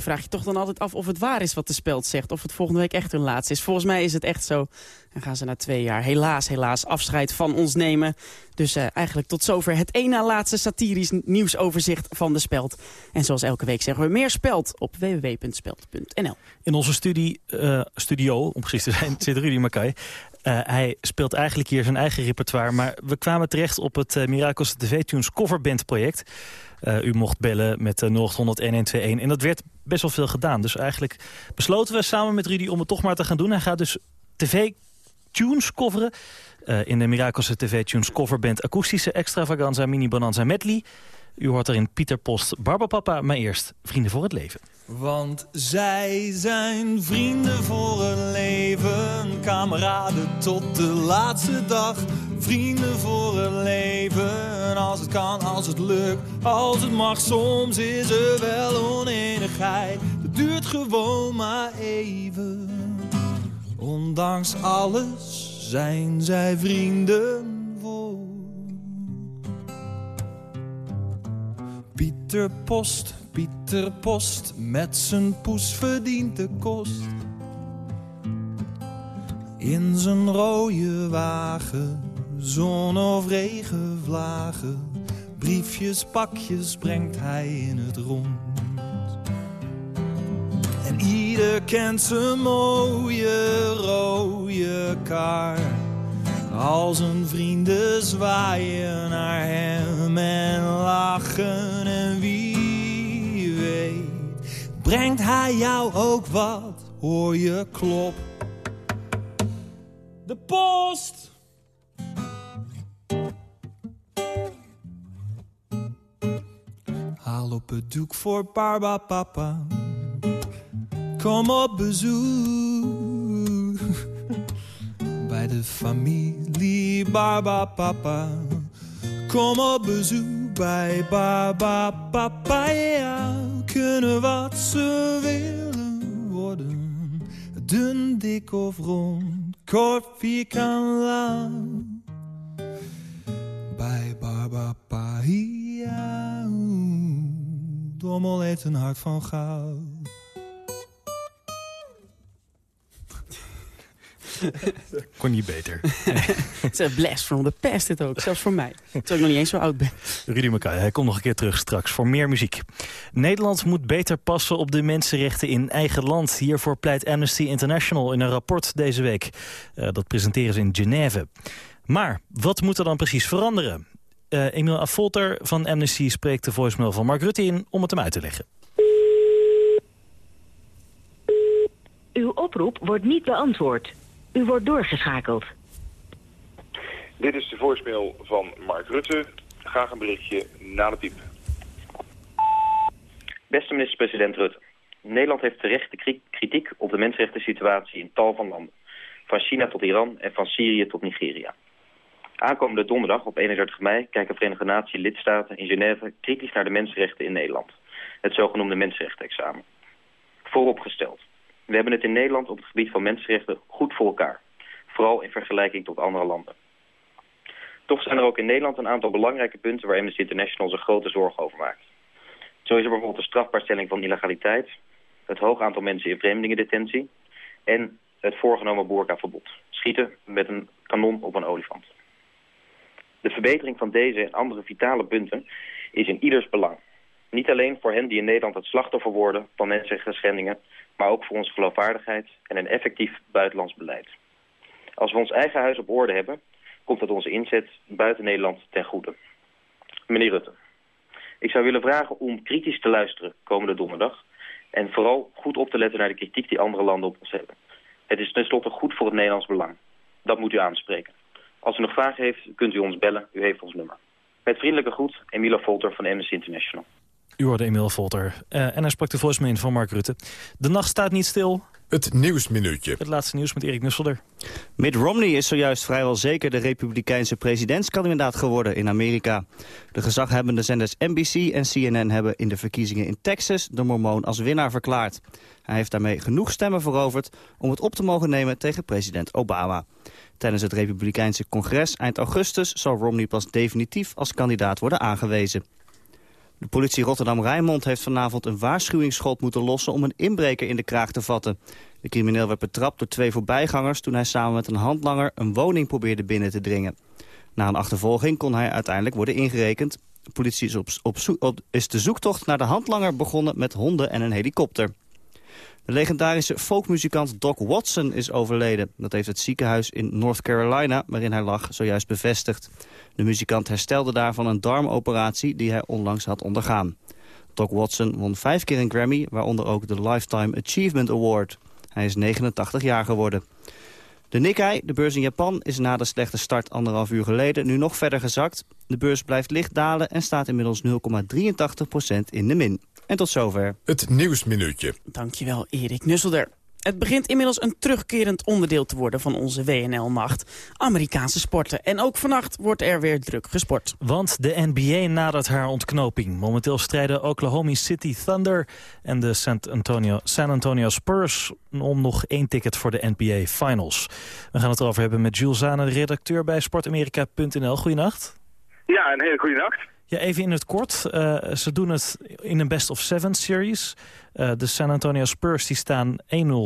Je vraagt je toch dan altijd af of het waar is wat de speld zegt. Of het volgende week echt hun laatste is. Volgens mij is het echt zo. En gaan ze na twee jaar helaas, helaas afscheid van ons nemen. Dus uh, eigenlijk tot zover het één na laatste satirisch nieuwsoverzicht van de Speld. En zoals elke week zeggen we meer Speld op www.speld.nl. In onze studie, uh, studio, om precies te zijn, zit Rudy Mackay. Uh, hij speelt eigenlijk hier zijn eigen repertoire. Maar we kwamen terecht op het uh, Miracles TV Tunes coverband project. Uh, u mocht bellen met 0800 1121. En dat werd best wel veel gedaan. Dus eigenlijk besloten we samen met Rudy om het toch maar te gaan doen. Hij gaat dus tv-tunes coveren. Uh, in de Miracles TV Tunes coverband Akoestische Extravaganza Mini Bonanza Medley. U hoort erin Pieter Post, Barbapapa, maar eerst Vrienden voor het Leven. Want zij zijn vrienden voor het leven, kameraden tot de laatste dag. Vrienden voor het leven, als het kan, als het lukt, als het mag. Soms is er wel oneenigheid, het duurt gewoon maar even. Ondanks alles zijn zij vrienden voor Pieter Post, Pieter Post, met zijn poes verdient de kost. In zijn rode wagen, zon of regenvlagen, briefjes, pakjes brengt hij in het rond. En ieder kent zijn mooie rode kaart. Al zijn vrienden zwaaien naar hem en lachen. En wie weet, brengt hij jou ook wat? Hoor je klop. De post! Haal op het doek voor Barba Papa. Kom op bezoek de familie Barba Papa. Kom op bezoek bij Barba Papa. Ja, kunnen wat ze willen worden. Dun, dik of rond, kort, vierkant, lang. Bij Barba Papa. Ja, Dommel heeft een hart van goud. Kon niet beter. Het is een blast from the past dit ook, zelfs voor mij. Terwijl ik nog niet eens zo oud ben. Rudy Mackay, hij komt nog een keer terug straks voor meer muziek. Nederland moet beter passen op de mensenrechten in eigen land. Hiervoor pleit Amnesty International in een rapport deze week. Uh, dat presenteren ze in Genève. Maar wat moet er dan precies veranderen? Uh, Emiel Affolter van Amnesty spreekt de voicemail van Mark Rutte in om het hem uit te leggen. Uw oproep wordt niet beantwoord. U wordt doorgeschakeld. Dit is de voicemail van Mark Rutte. Graag een berichtje na de piep. Beste minister-president Rutte. Nederland heeft terecht de kritiek op de mensenrechten situatie in tal van landen. Van China tot Iran en van Syrië tot Nigeria. Aankomende donderdag op 31 mei kijken Verenigde Naties lidstaten in Genève kritisch naar de mensenrechten in Nederland. Het zogenoemde mensenrechtenexamen. Vooropgesteld. We hebben het in Nederland op het gebied van mensenrechten goed voor elkaar. Vooral in vergelijking tot andere landen. Toch zijn er ook in Nederland een aantal belangrijke punten waar Amnesty International zich grote zorgen over maakt. Zo is er bijvoorbeeld de strafbaarstelling van illegaliteit, het hoog aantal mensen in vreemdelingendetentie en het voorgenomen boerkaverbod. Schieten met een kanon op een olifant. De verbetering van deze en andere vitale punten is in ieders belang. Niet alleen voor hen die in Nederland het slachtoffer worden van mensenrechtsschendingen, maar ook voor onze geloofwaardigheid en een effectief buitenlands beleid. Als we ons eigen huis op orde hebben, komt dat onze inzet buiten Nederland ten goede. Meneer Rutte, ik zou willen vragen om kritisch te luisteren komende donderdag en vooral goed op te letten naar de kritiek die andere landen op ons hebben. Het is tenslotte goed voor het Nederlands belang. Dat moet u aanspreken. Als u nog vragen heeft, kunt u ons bellen. U heeft ons nummer. Met vriendelijke groet, Emila Volter van Amnesty International. U hoorde Emil Volter. Uh, en hij sprak de voicemail van Mark Rutte. De nacht staat niet stil. Het Nieuwsminuutje. Het laatste nieuws met Erik Nusselder. Mitt Romney is zojuist vrijwel zeker de republikeinse presidentskandidaat geworden in Amerika. De gezaghebbende zenders NBC en CNN hebben in de verkiezingen in Texas de mormoon als winnaar verklaard. Hij heeft daarmee genoeg stemmen veroverd om het op te mogen nemen tegen president Obama. Tijdens het republikeinse congres eind augustus zal Romney pas definitief als kandidaat worden aangewezen. De politie Rotterdam-Rijnmond heeft vanavond een waarschuwingsschot moeten lossen om een inbreker in de kraag te vatten. De crimineel werd betrapt door twee voorbijgangers toen hij samen met een handlanger een woning probeerde binnen te dringen. Na een achtervolging kon hij uiteindelijk worden ingerekend. De politie is, op, op, op, is de zoektocht naar de handlanger begonnen met honden en een helikopter. De legendarische folkmuzikant Doc Watson is overleden. Dat heeft het ziekenhuis in North Carolina, waarin hij lag, zojuist bevestigd. De muzikant herstelde daarvan een darmoperatie die hij onlangs had ondergaan. Doc Watson won vijf keer een Grammy, waaronder ook de Lifetime Achievement Award. Hij is 89 jaar geworden. De Nikkei, de beurs in Japan, is na de slechte start anderhalf uur geleden nu nog verder gezakt. De beurs blijft licht dalen en staat inmiddels 0,83% in de min. En tot zover. Het Nieuwsminuutje. Dankjewel, Erik Nusselder. Het begint inmiddels een terugkerend onderdeel te worden van onze WNL-nacht. Amerikaanse sporten. En ook vannacht wordt er weer druk gesport. Want de NBA nadert haar ontknoping. Momenteel strijden Oklahoma City Thunder en de San Antonio, San Antonio Spurs... om nog één ticket voor de NBA Finals. We gaan het erover hebben met Jules Zane, redacteur bij sportamerika.nl. Goedenacht. Ja, een hele goede nacht. Ja, even in het kort. Uh, ze doen het in een best of seven series. Uh, de San Antonio Spurs die staan 1-0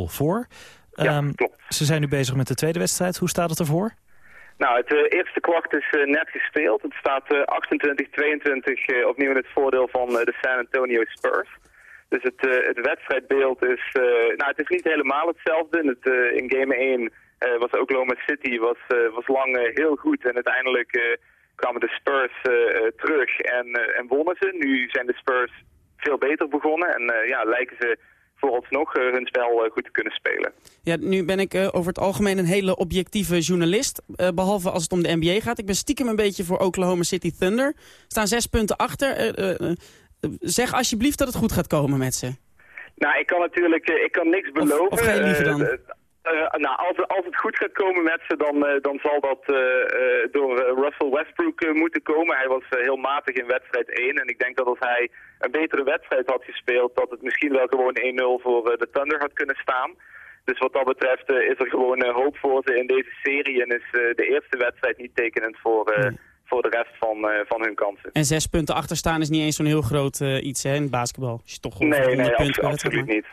voor. Ja, um, klopt. Ze zijn nu bezig met de tweede wedstrijd. Hoe staat het ervoor? Nou, het uh, eerste kwart is net gespeeld. Het staat 28-22 opnieuw in het voordeel van de San Antonio Spurs. Dus het, het wedstrijdbeeld is, nou, het is niet helemaal hetzelfde. In, het, in game 1 was Oklahoma City was, was lang heel goed en uiteindelijk kwamen de Spurs terug en, en wonnen ze. Nu zijn de Spurs veel beter begonnen en ja, lijken ze vooralsnog uh, hun spel uh, goed te kunnen spelen. Ja, nu ben ik uh, over het algemeen een hele objectieve journalist. behalve als het om de NBA gaat. Ik ben stiekem een beetje voor Oklahoma City Thunder. staan zes punten achter. zeg alsjeblieft dat het goed gaat komen met ze. Nou, ik kan natuurlijk ik kan niks beloven. Of, of ga je liever dan? Uh, nou, als, als het goed gaat komen met ze, dan, uh, dan zal dat uh, door Russell Westbrook moeten komen. Hij was heel matig in wedstrijd 1 en ik denk dat als hij een betere wedstrijd had gespeeld, dat het misschien wel gewoon 1-0 voor de Thunder had kunnen staan. Dus wat dat betreft is er gewoon hoop voor ze in deze serie en is de eerste wedstrijd niet tekenend voor, nee. voor de rest van, van hun kansen. En zes punten achterstaan is niet eens zo'n heel groot iets hè, in basketbal. Als je toch nee, nee, abso absoluut niet.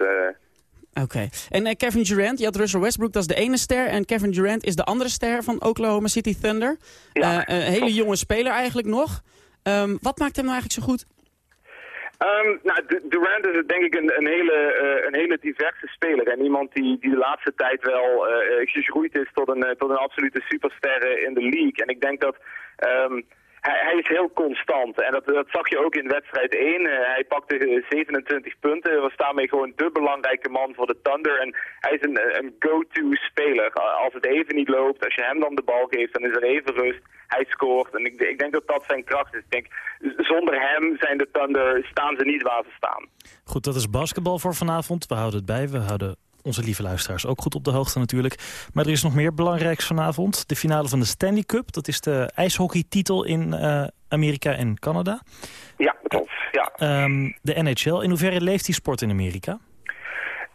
Oké. En uh, Kevin Durant, je had Russell Westbrook, dat is de ene ster. En Kevin Durant is de andere ster van Oklahoma City Thunder. Ja, uh, een hele jonge speler eigenlijk nog. Um, wat maakt hem nou eigenlijk zo goed? Um, nou, Durant is denk ik een, een, hele, uh, een hele diverse speler. En iemand die, die de laatste tijd wel gegroeid is tot een, tot een absolute superster in de league. En ik denk dat... Um, hij, is heel constant. En dat, dat zag je ook in wedstrijd 1. Uh, hij pakte 27 punten. Was daarmee gewoon de belangrijke man voor de Thunder. En hij is een, een go-to speler. Als het even niet loopt, als je hem dan de bal geeft, dan is er even rust. Hij scoort. En ik, ik denk dat dat zijn kracht is. Ik denk, zonder hem zijn de Thunder, staan ze niet waar ze staan. Goed, dat is basketbal voor vanavond. We houden het bij. We houden onze lieve luisteraars ook goed op de hoogte natuurlijk. Maar er is nog meer belangrijks vanavond. De finale van de Stanley Cup. Dat is de ijshockeytitel in uh, Amerika en Canada. Ja, klopt. Ja. Um, de NHL. In hoeverre leeft die sport in Amerika?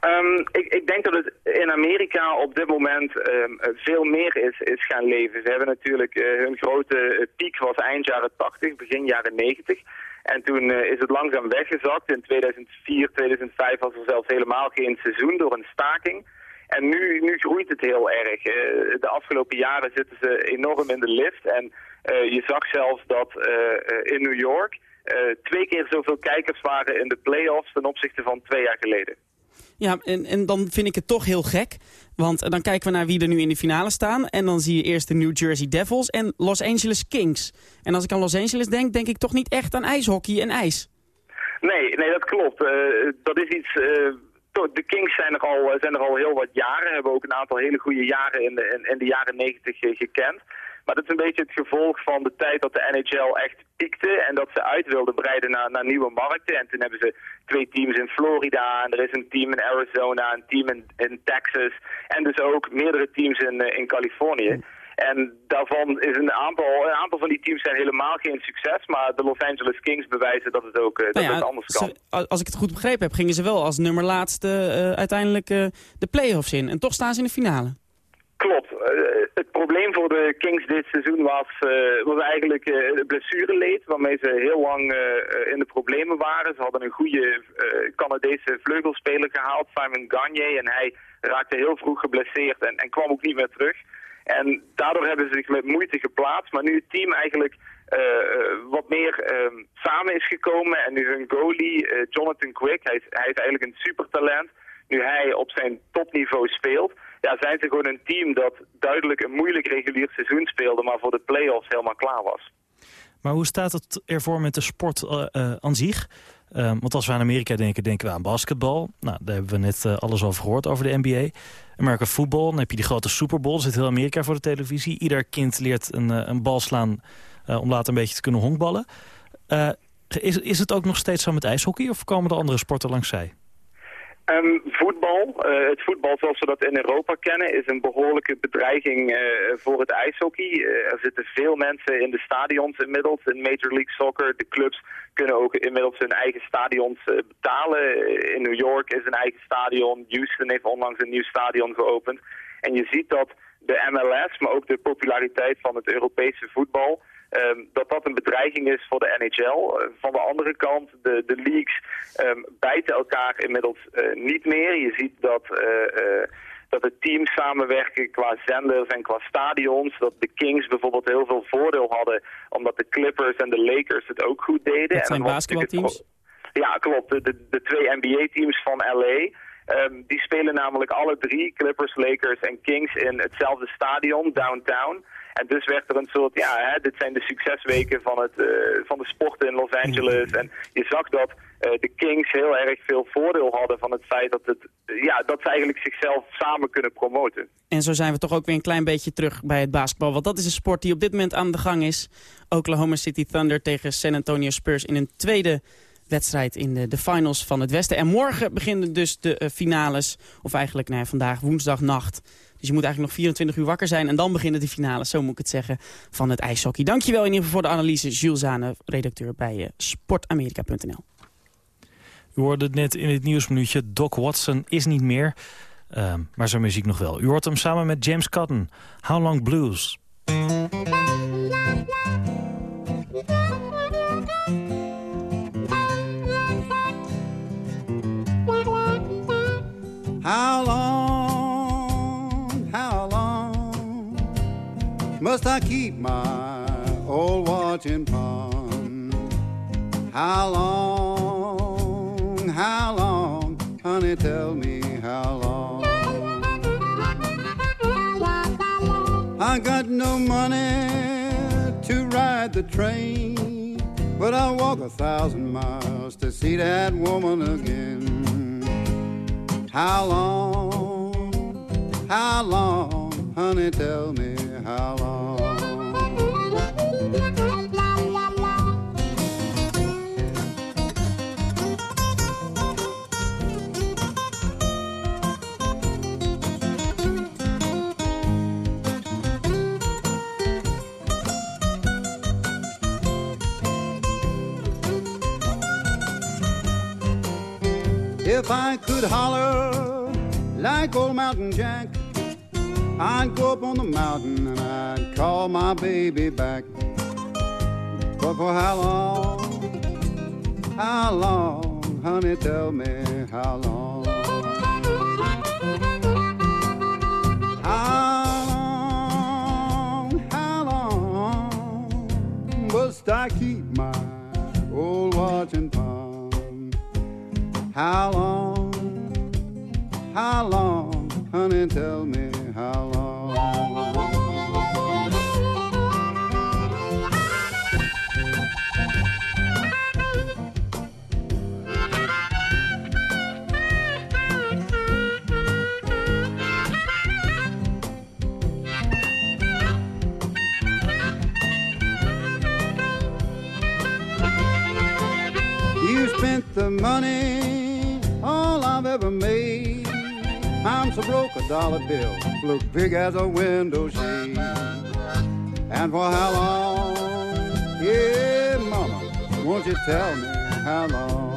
Um, ik, ik, denk dat het in Amerika op dit moment um, veel meer is, is gaan leven. Ze hebben natuurlijk, uh, hun grote piek was eind jaren 80, begin jaren 90. En toen uh, is het langzaam weggezakt. In 2004, 2005 was er zelfs helemaal geen seizoen door een staking. En nu, nu groeit het heel erg. Uh, de afgelopen jaren zitten ze enorm in de lift. En uh, je zag zelfs dat in New York twee keer zoveel kijkers waren in de playoffs ten opzichte van twee jaar geleden. Ja, en, en dan vind ik het toch heel gek. Want dan kijken we naar wie er nu in de finale staan. En dan zie je eerst de New Jersey Devils en Los Angeles Kings. En als ik aan Los Angeles denk, denk ik toch niet echt aan ijshockey en ijs. Nee, nee dat klopt. Uh, dat is iets... Uh, de Kings zijn er, al, zijn er al heel wat jaren. Hebben ook een aantal hele goede jaren in de, in de jaren negentig gekend. Maar dat is een beetje het gevolg van de tijd dat de NHL echt piekte en dat ze uit wilden breiden naar, naar nieuwe markten. En toen hebben ze twee teams in Florida en er is een team in Arizona, een team in, in Texas en dus ook meerdere teams in, eh, in Californië. En daarvan is een aantal, een aantal van die teams zijn helemaal geen succes. Maar de Los Angeles Kings bewijzen dat het ook, uh, dat het anders kan. als ik het goed begrepen heb, gingen ze wel als nummer laatste uh, uiteindelijk uh, de play-offs in. En toch staan ze in de finale. Klopt. Uh, het probleem voor de Kings dit seizoen was, uh, was eigenlijk uh, blessureleed, waarmee ze heel lang in de problemen waren. Ze hadden een goede Canadese vleugelspeler gehaald, Simon Gagne, en hij raakte heel vroeg geblesseerd en, en, kwam ook niet meer terug. En daardoor hebben ze zich met moeite geplaatst, maar nu het team eigenlijk wat meer ehm, samen is gekomen en nu hun goalie, Jonathan Quick, hij is, hij is eigenlijk een supertalent, nu hij op zijn topniveau speelt ja, zijn ze gewoon een team dat duidelijk een moeilijk regulier seizoen speelde, maar voor de play-offs helemaal klaar was. Maar hoe staat het ervoor met de sport uh, aan zich? Uh, want als we aan Amerika denken, denken we aan basketbal. Nou, daar hebben we net uh, alles over gehoord over de NBA. Amerika voetbal, dan heb je die grote Super Bowl. Zit heel Amerika voor de televisie. Ieder kind leert een, een bal slaan om later een beetje te kunnen honkballen. is, is het ook nog steeds zo met ijshockey of komen er andere sporten langs zij? Um, voetbal, uh, het voetbal zoals we dat in Europa kennen, is een behoorlijke bedreiging uh, voor het ijshockey. Uh, er zitten veel mensen in de stadions inmiddels, in Major League Soccer. De clubs kunnen ook inmiddels hun eigen stadions betalen. In New York is een eigen stadion, Houston heeft onlangs een nieuw stadion geopend. En je ziet dat de MLS, maar ook de populariteit van het Europese voetbal ehm, dat dat een bedreiging is voor de NHL. Eh, van de andere kant, de, de leagues um, bijten elkaar inmiddels uh, niet meer. Je ziet dat... Uh, dat de teams samenwerken qua zenders en qua stadions. Dat de Kings bijvoorbeeld heel veel voordeel hadden... omdat de Clippers en de Lakers het ook goed deden. Dat zijn basketbalteams? Ja, klopt. De, de, de twee NBA-teams van LA... Um, die spelen namelijk alle drie, Clippers, Lakers en Kings, in hetzelfde stadion, downtown. En dus werd er een soort, ja, hè, dit zijn de succesweken van, het, uh, van de sporten in Los Angeles. En je zag dat uh, de Kings heel erg veel voordeel hadden van het feit dat, het, ja, dat ze eigenlijk zichzelf samen kunnen promoten. En zo zijn we toch ook weer een klein beetje terug bij het basketbal. Want dat is een sport die op dit moment aan de gang is. Oklahoma City Thunder tegen San Antonio Spurs in een tweede wedstrijd in de, de finals van het Westen. En morgen beginnen dus de uh, finales, of eigenlijk nou vandaag woensdagnacht. Dus je moet eigenlijk nog 24 uur wakker zijn en dan beginnen de finales, zo moet ik het zeggen, van het ijshockey. Dankjewel in ieder geval voor de analyse, Jules Zane, redacteur bij uh, sportamerika.nl. U hoorde het net in het nieuwsminuutje, Doc Watson is niet meer, uh, maar zijn muziek nog wel. U hoort hem samen met James Cotton, How Long Blues. How long, how long must I keep my old watch in pawn? How long, how long, honey, tell me how long? I got no money to ride the train, but I'll walk a thousand miles to see that woman again. How long, how long, honey, tell me how long? If I could holler like old Mountain Jack, I'd go up on the mountain and I'd call my baby back. But for how long, how long, honey, tell me how long? How long, how long must I keep How long, how long, honey, tell me how long? You spent the money, I'm broke a dollar bill look big as a window shade. And for how long? Yeah, mama, won't you tell me how long?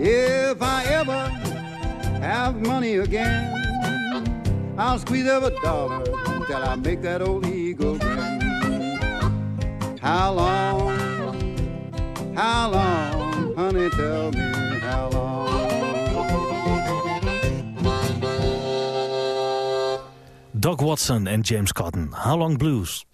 If I ever have money again, I'll squeeze every dollar till I make that old eagle grin. How long, how long, honey, tell me Doc Watson en James Cotton, How Long Blues.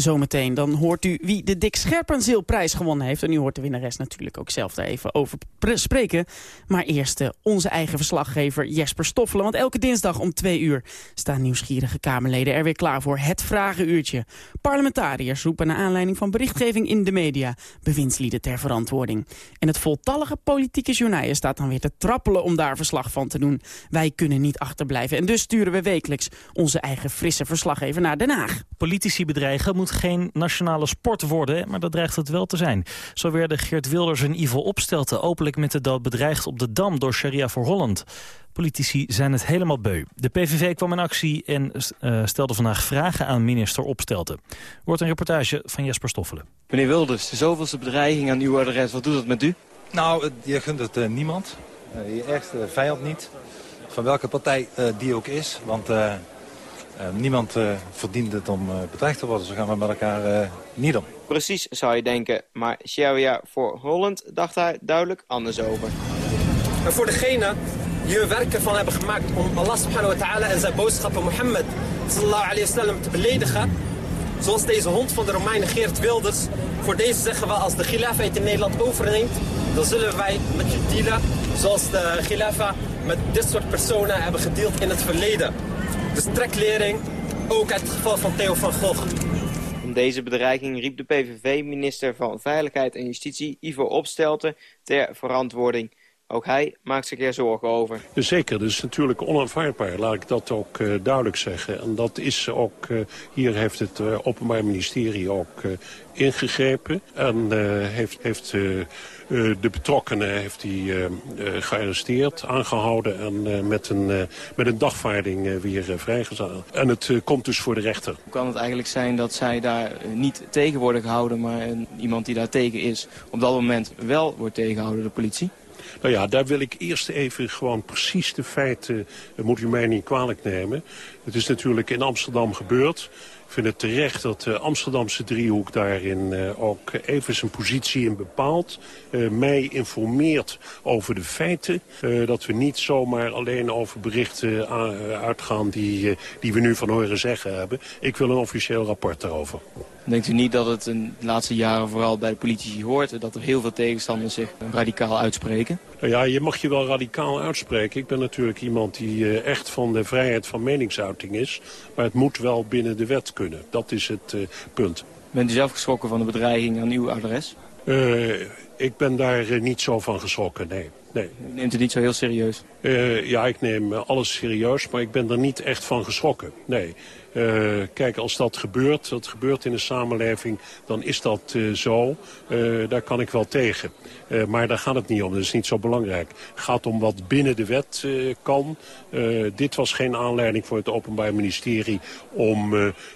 Zometeen dan hoort u wie de Dick Scherpenzeel-prijs gewonnen heeft. En u hoort de winnares natuurlijk ook zelf daar even over spreken. Maar eerst uh, onze eigen verslaggever Jesper Stoffelen. Want elke dinsdag om twee uur staan nieuwsgierige Kamerleden er weer klaar voor het Vragenuurtje. Parlementariërs roepen naar aanleiding van berichtgeving in de media bewindslieden ter verantwoording. En het voltallige politieke journaal staat dan weer te trappelen om daar verslag van te doen. Wij kunnen niet achterblijven en dus sturen we wekelijks onze eigen frisse verslaggever naar Den Haag. Politici bedreigen moet geen nationale sport worden, maar dat dreigt het wel te zijn. Zo werden Geert Wilders en Ivo Opstelten openlijk met de dood bedreigd op de Dam door Sharia voor Holland. Politici zijn het helemaal beu. De PVV kwam in actie en uh, stelde vandaag vragen aan minister Opstelten. Wordt een reportage van Jesper Stoffelen. Meneer Wilders, de zoveelste bedreiging aan uw adres, wat doet dat met u? Nou, je gunt het uh, niemand. Uh, je ergste vijand niet. Van welke partij die ook is. Want niemand uh, verdient het om uh, bedreigd te worden. Zo gaan we met elkaar uh, niet om. Precies, zou je denken. Maar Sharia voor Holland dacht hij duidelijk anders over. En voor degene die er werken van hebben gemaakt om Allah subhanahu wa ta'ala en zijn boodschappen Mohammed sallallahu alayhi wa sallam te beledigen. Zoals deze hond van de Romeinen Geert Wilders. Voor deze zeggen we als de Gilafeit in Nederland overneemt, dan zullen wij met je dealen zoals de Gilafa met dit soort personen hebben gedeeld in het verleden. Dus treklering, ook uit het geval van Theo van Gogh. Om deze bedreiging riep de PVV-minister van Veiligheid en Justitie Ivo Opstelten ter verantwoording. Ook hij maakt zich er zorgen over. Zeker, dat is natuurlijk onaanvaardbaar, laat ik dat ook uh, duidelijk zeggen. En dat is ook, uh, hier heeft het uh, Openbaar Ministerie ook ingegrepen. En heeft, heeft de betrokkenen heeft hij gearresteerd, aangehouden... en met, een, met een dagvaarding weer vrijgezet. En het komt dus voor de rechter. Hoe kan het eigenlijk zijn dat zij daar niet tegen worden gehouden... maar iemand die daar tegen is op dat moment wel wordt tegengehouden door de politie? Nou ja, daar wil ik eerst even gewoon precies de feiten, dat moet u mij niet kwalijk nemen. Het is natuurlijk in Amsterdam gebeurd. Ik vind het terecht dat de Amsterdamse driehoek daarin uh, ook even zijn positie in bepaalt. Uh, mij informeert over de feiten. Dat we niet zomaar alleen over berichten uitgaan die, die we nu van horen zeggen hebben. Ik wil een officieel rapport daarover. Denkt u niet dat het in de laatste jaren vooral bij de politici hoort... dat er heel veel tegenstanders zich radicaal uitspreken? Nou ja, je mag je wel radicaal uitspreken. Ik ben natuurlijk iemand die uh, echt van de vrijheid van meningsuiting is. Maar het moet wel binnen de wet kunnen. Dat is het uh, punt. Bent u zelf geschrokken van de bedreiging aan uw adres? Uh, ik ben daar niet zo van geschrokken, nee. Nee. Neemt u niet zo heel serieus? ja, ik neem alles serieus, maar ik ben er niet echt van geschrokken, nee. Uh, kijk, als dat gebeurt, dat gebeurt in een samenleving, dan is dat uh, zo. Uh, daar kan ik wel tegen. maar daar gaat het niet om, dat is niet zo belangrijk. Het gaat om wat binnen de wet kan. dit was geen aanleiding voor het Openbaar Ministerie om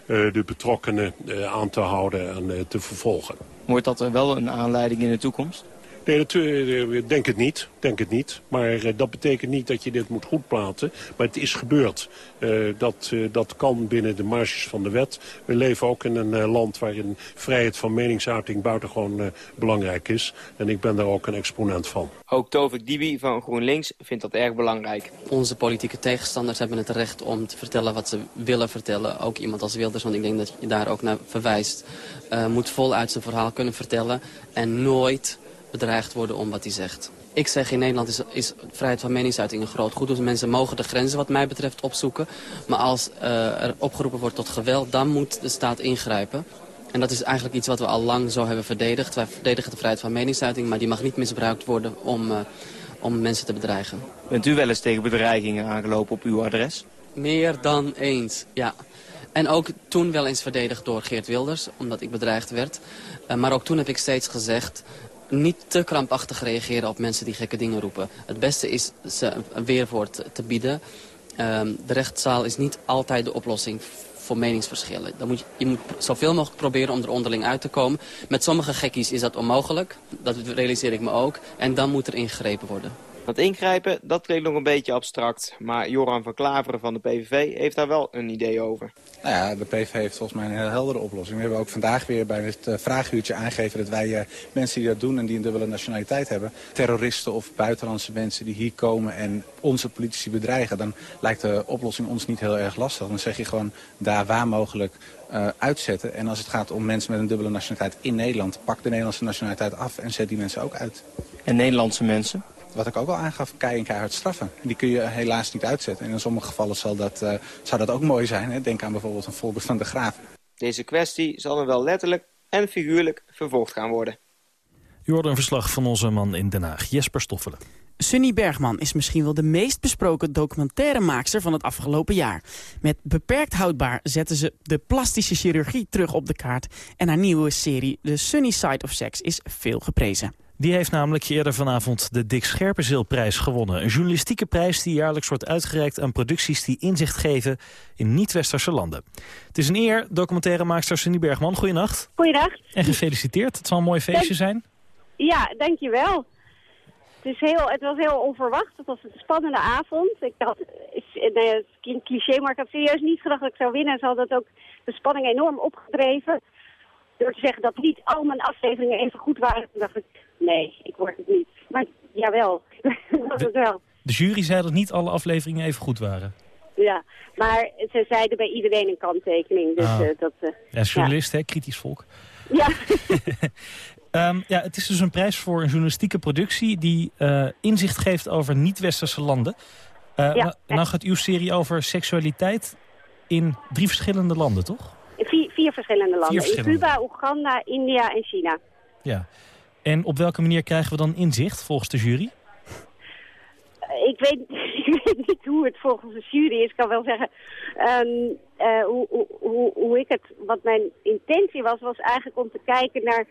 de betrokkenen aan te houden en te vervolgen. Wordt dat wel een aanleiding in de toekomst? Nee, dat, uh, denk het niet. Denk het niet. Maar uh, dat betekent niet dat je dit moet goedplaten. Maar het is gebeurd. Uh, dat, dat kan binnen de marges van de wet. We leven ook in een land waarin vrijheid van meningsuiting buitengewoon belangrijk is. En ik ben daar ook een exponent van. Ook Tovik Dibi van GroenLinks vindt dat erg belangrijk. Onze politieke tegenstanders hebben het recht om te vertellen wat ze willen vertellen. Ook iemand als Wilders, want ik denk dat je daar ook naar verwijst. moet voluit zijn verhaal kunnen vertellen. En nooit bedreigd worden om wat hij zegt. Ik zeg in Nederland is, is vrijheid van meningsuiting een groot goed. Dus mensen mogen de grenzen wat mij betreft opzoeken. Maar als uh, er opgeroepen wordt tot geweld, dan moet de staat ingrijpen. En dat is eigenlijk iets wat we al lang zo hebben verdedigd. Wij verdedigen de vrijheid van meningsuiting, maar die mag niet misbruikt worden om, uh, om mensen te bedreigen. Bent u wel eens tegen bedreigingen aangelopen op uw adres? Meer dan eens, ja. En ook toen wel eens verdedigd door Geert Wilders, omdat ik bedreigd werd. Uh, maar ook toen heb ik steeds gezegd niet te krampachtig reageren op mensen die gekke dingen roepen. Het beste is ze een weerwoord te bieden. Um, de rechtszaal is niet altijd de oplossing voor meningsverschillen. Dan moet je, je moet zoveel mogelijk proberen om er onderling uit te komen. Met sommige gekkies is dat onmogelijk. Dat realiseer ik me ook. En dan moet er ingegrepen worden. Dat ingrijpen, dat klinkt nog een beetje abstract. Maar Joran van Klaveren van de PVV heeft daar wel een idee over. Nou ja, de PVV heeft volgens mij een heel heldere oplossing. We hebben ook vandaag weer bij het uh, vraaguurtje aangegeven... dat wij uh, mensen die dat doen en die een dubbele nationaliteit hebben... terroristen of buitenlandse mensen die hier komen en onze politici bedreigen... dan lijkt de oplossing ons niet heel erg lastig. Dan zeg je gewoon daar waar mogelijk uh, uitzetten. En als het gaat om mensen met een dubbele nationaliteit in Nederland... pak de Nederlandse nationaliteit af en zet die mensen ook uit. En Nederlandse mensen? Wat ik ook al aangaf, kei en keihard straffen. Die kun je helaas niet uitzetten. En in sommige gevallen zal dat, uh, zou dat ook mooi zijn. Hè? Denk aan bijvoorbeeld een voorbeeld van de Graaf. Deze kwestie zal dan wel letterlijk en figuurlijk vervolgd gaan worden. U hoorde een verslag van onze man in Den Haag, Jesper Stoffelen. Sunny Bergman is misschien wel de meest besproken documentairemaakster van het afgelopen jaar. Met Beperkt Houdbaar zetten ze de plastische chirurgie terug op de kaart. En haar nieuwe serie The Sunny Side of Sex is veel geprezen. Die heeft namelijk eerder vanavond de Dick Scherpenzeelprijs gewonnen. Een journalistieke prijs die jaarlijks wordt uitgereikt aan producties die inzicht geven in niet-westerse landen. Het is een eer, documentairemaakster Sunny Bergman. Goedenacht. Goeiedag. En gefeliciteerd. Het zal een mooi feestje zijn. Ja, dankjewel. het, is heel, het was heel onverwacht. Het was een spannende avond. Ik had, is- nee, het is een cliché, maar ik had serieus niet gedacht dat ik zou winnen. En ze hadden het ook de spanning enorm opgedreven. Door te zeggen dat niet al mijn afleveringen even goed waren. Toen dacht ik, nee, ik word het niet. Maar jawel, dat was het wel. De jury zei dat niet alle afleveringen even goed waren. Ja, maar ze zeiden bij iedereen een kanttekening. Dus Ah. eh, dat... eh, Ja, journalist, hè, kritisch volk. Ja. Ehm, ja, het is dus een prijs voor een journalistieke productie... die eh, inzicht geeft over niet-westerse landen. Ja. nou, nou gaat uw serie over seksualiteit in drie verschillende landen, toch? Vier, verschillende landen. verschillende. In Cuba, Oeganda, India en China. Ja. En op welke manier krijgen we dan inzicht volgens de jury? Eh, Ik weet, ik weet niet hoe het volgens de jury is. Ik kan wel zeggen ehm, eh, hoe, hoe, hoe, hoe ik het... Wat mijn intentie was, was eigenlijk om te kijken naar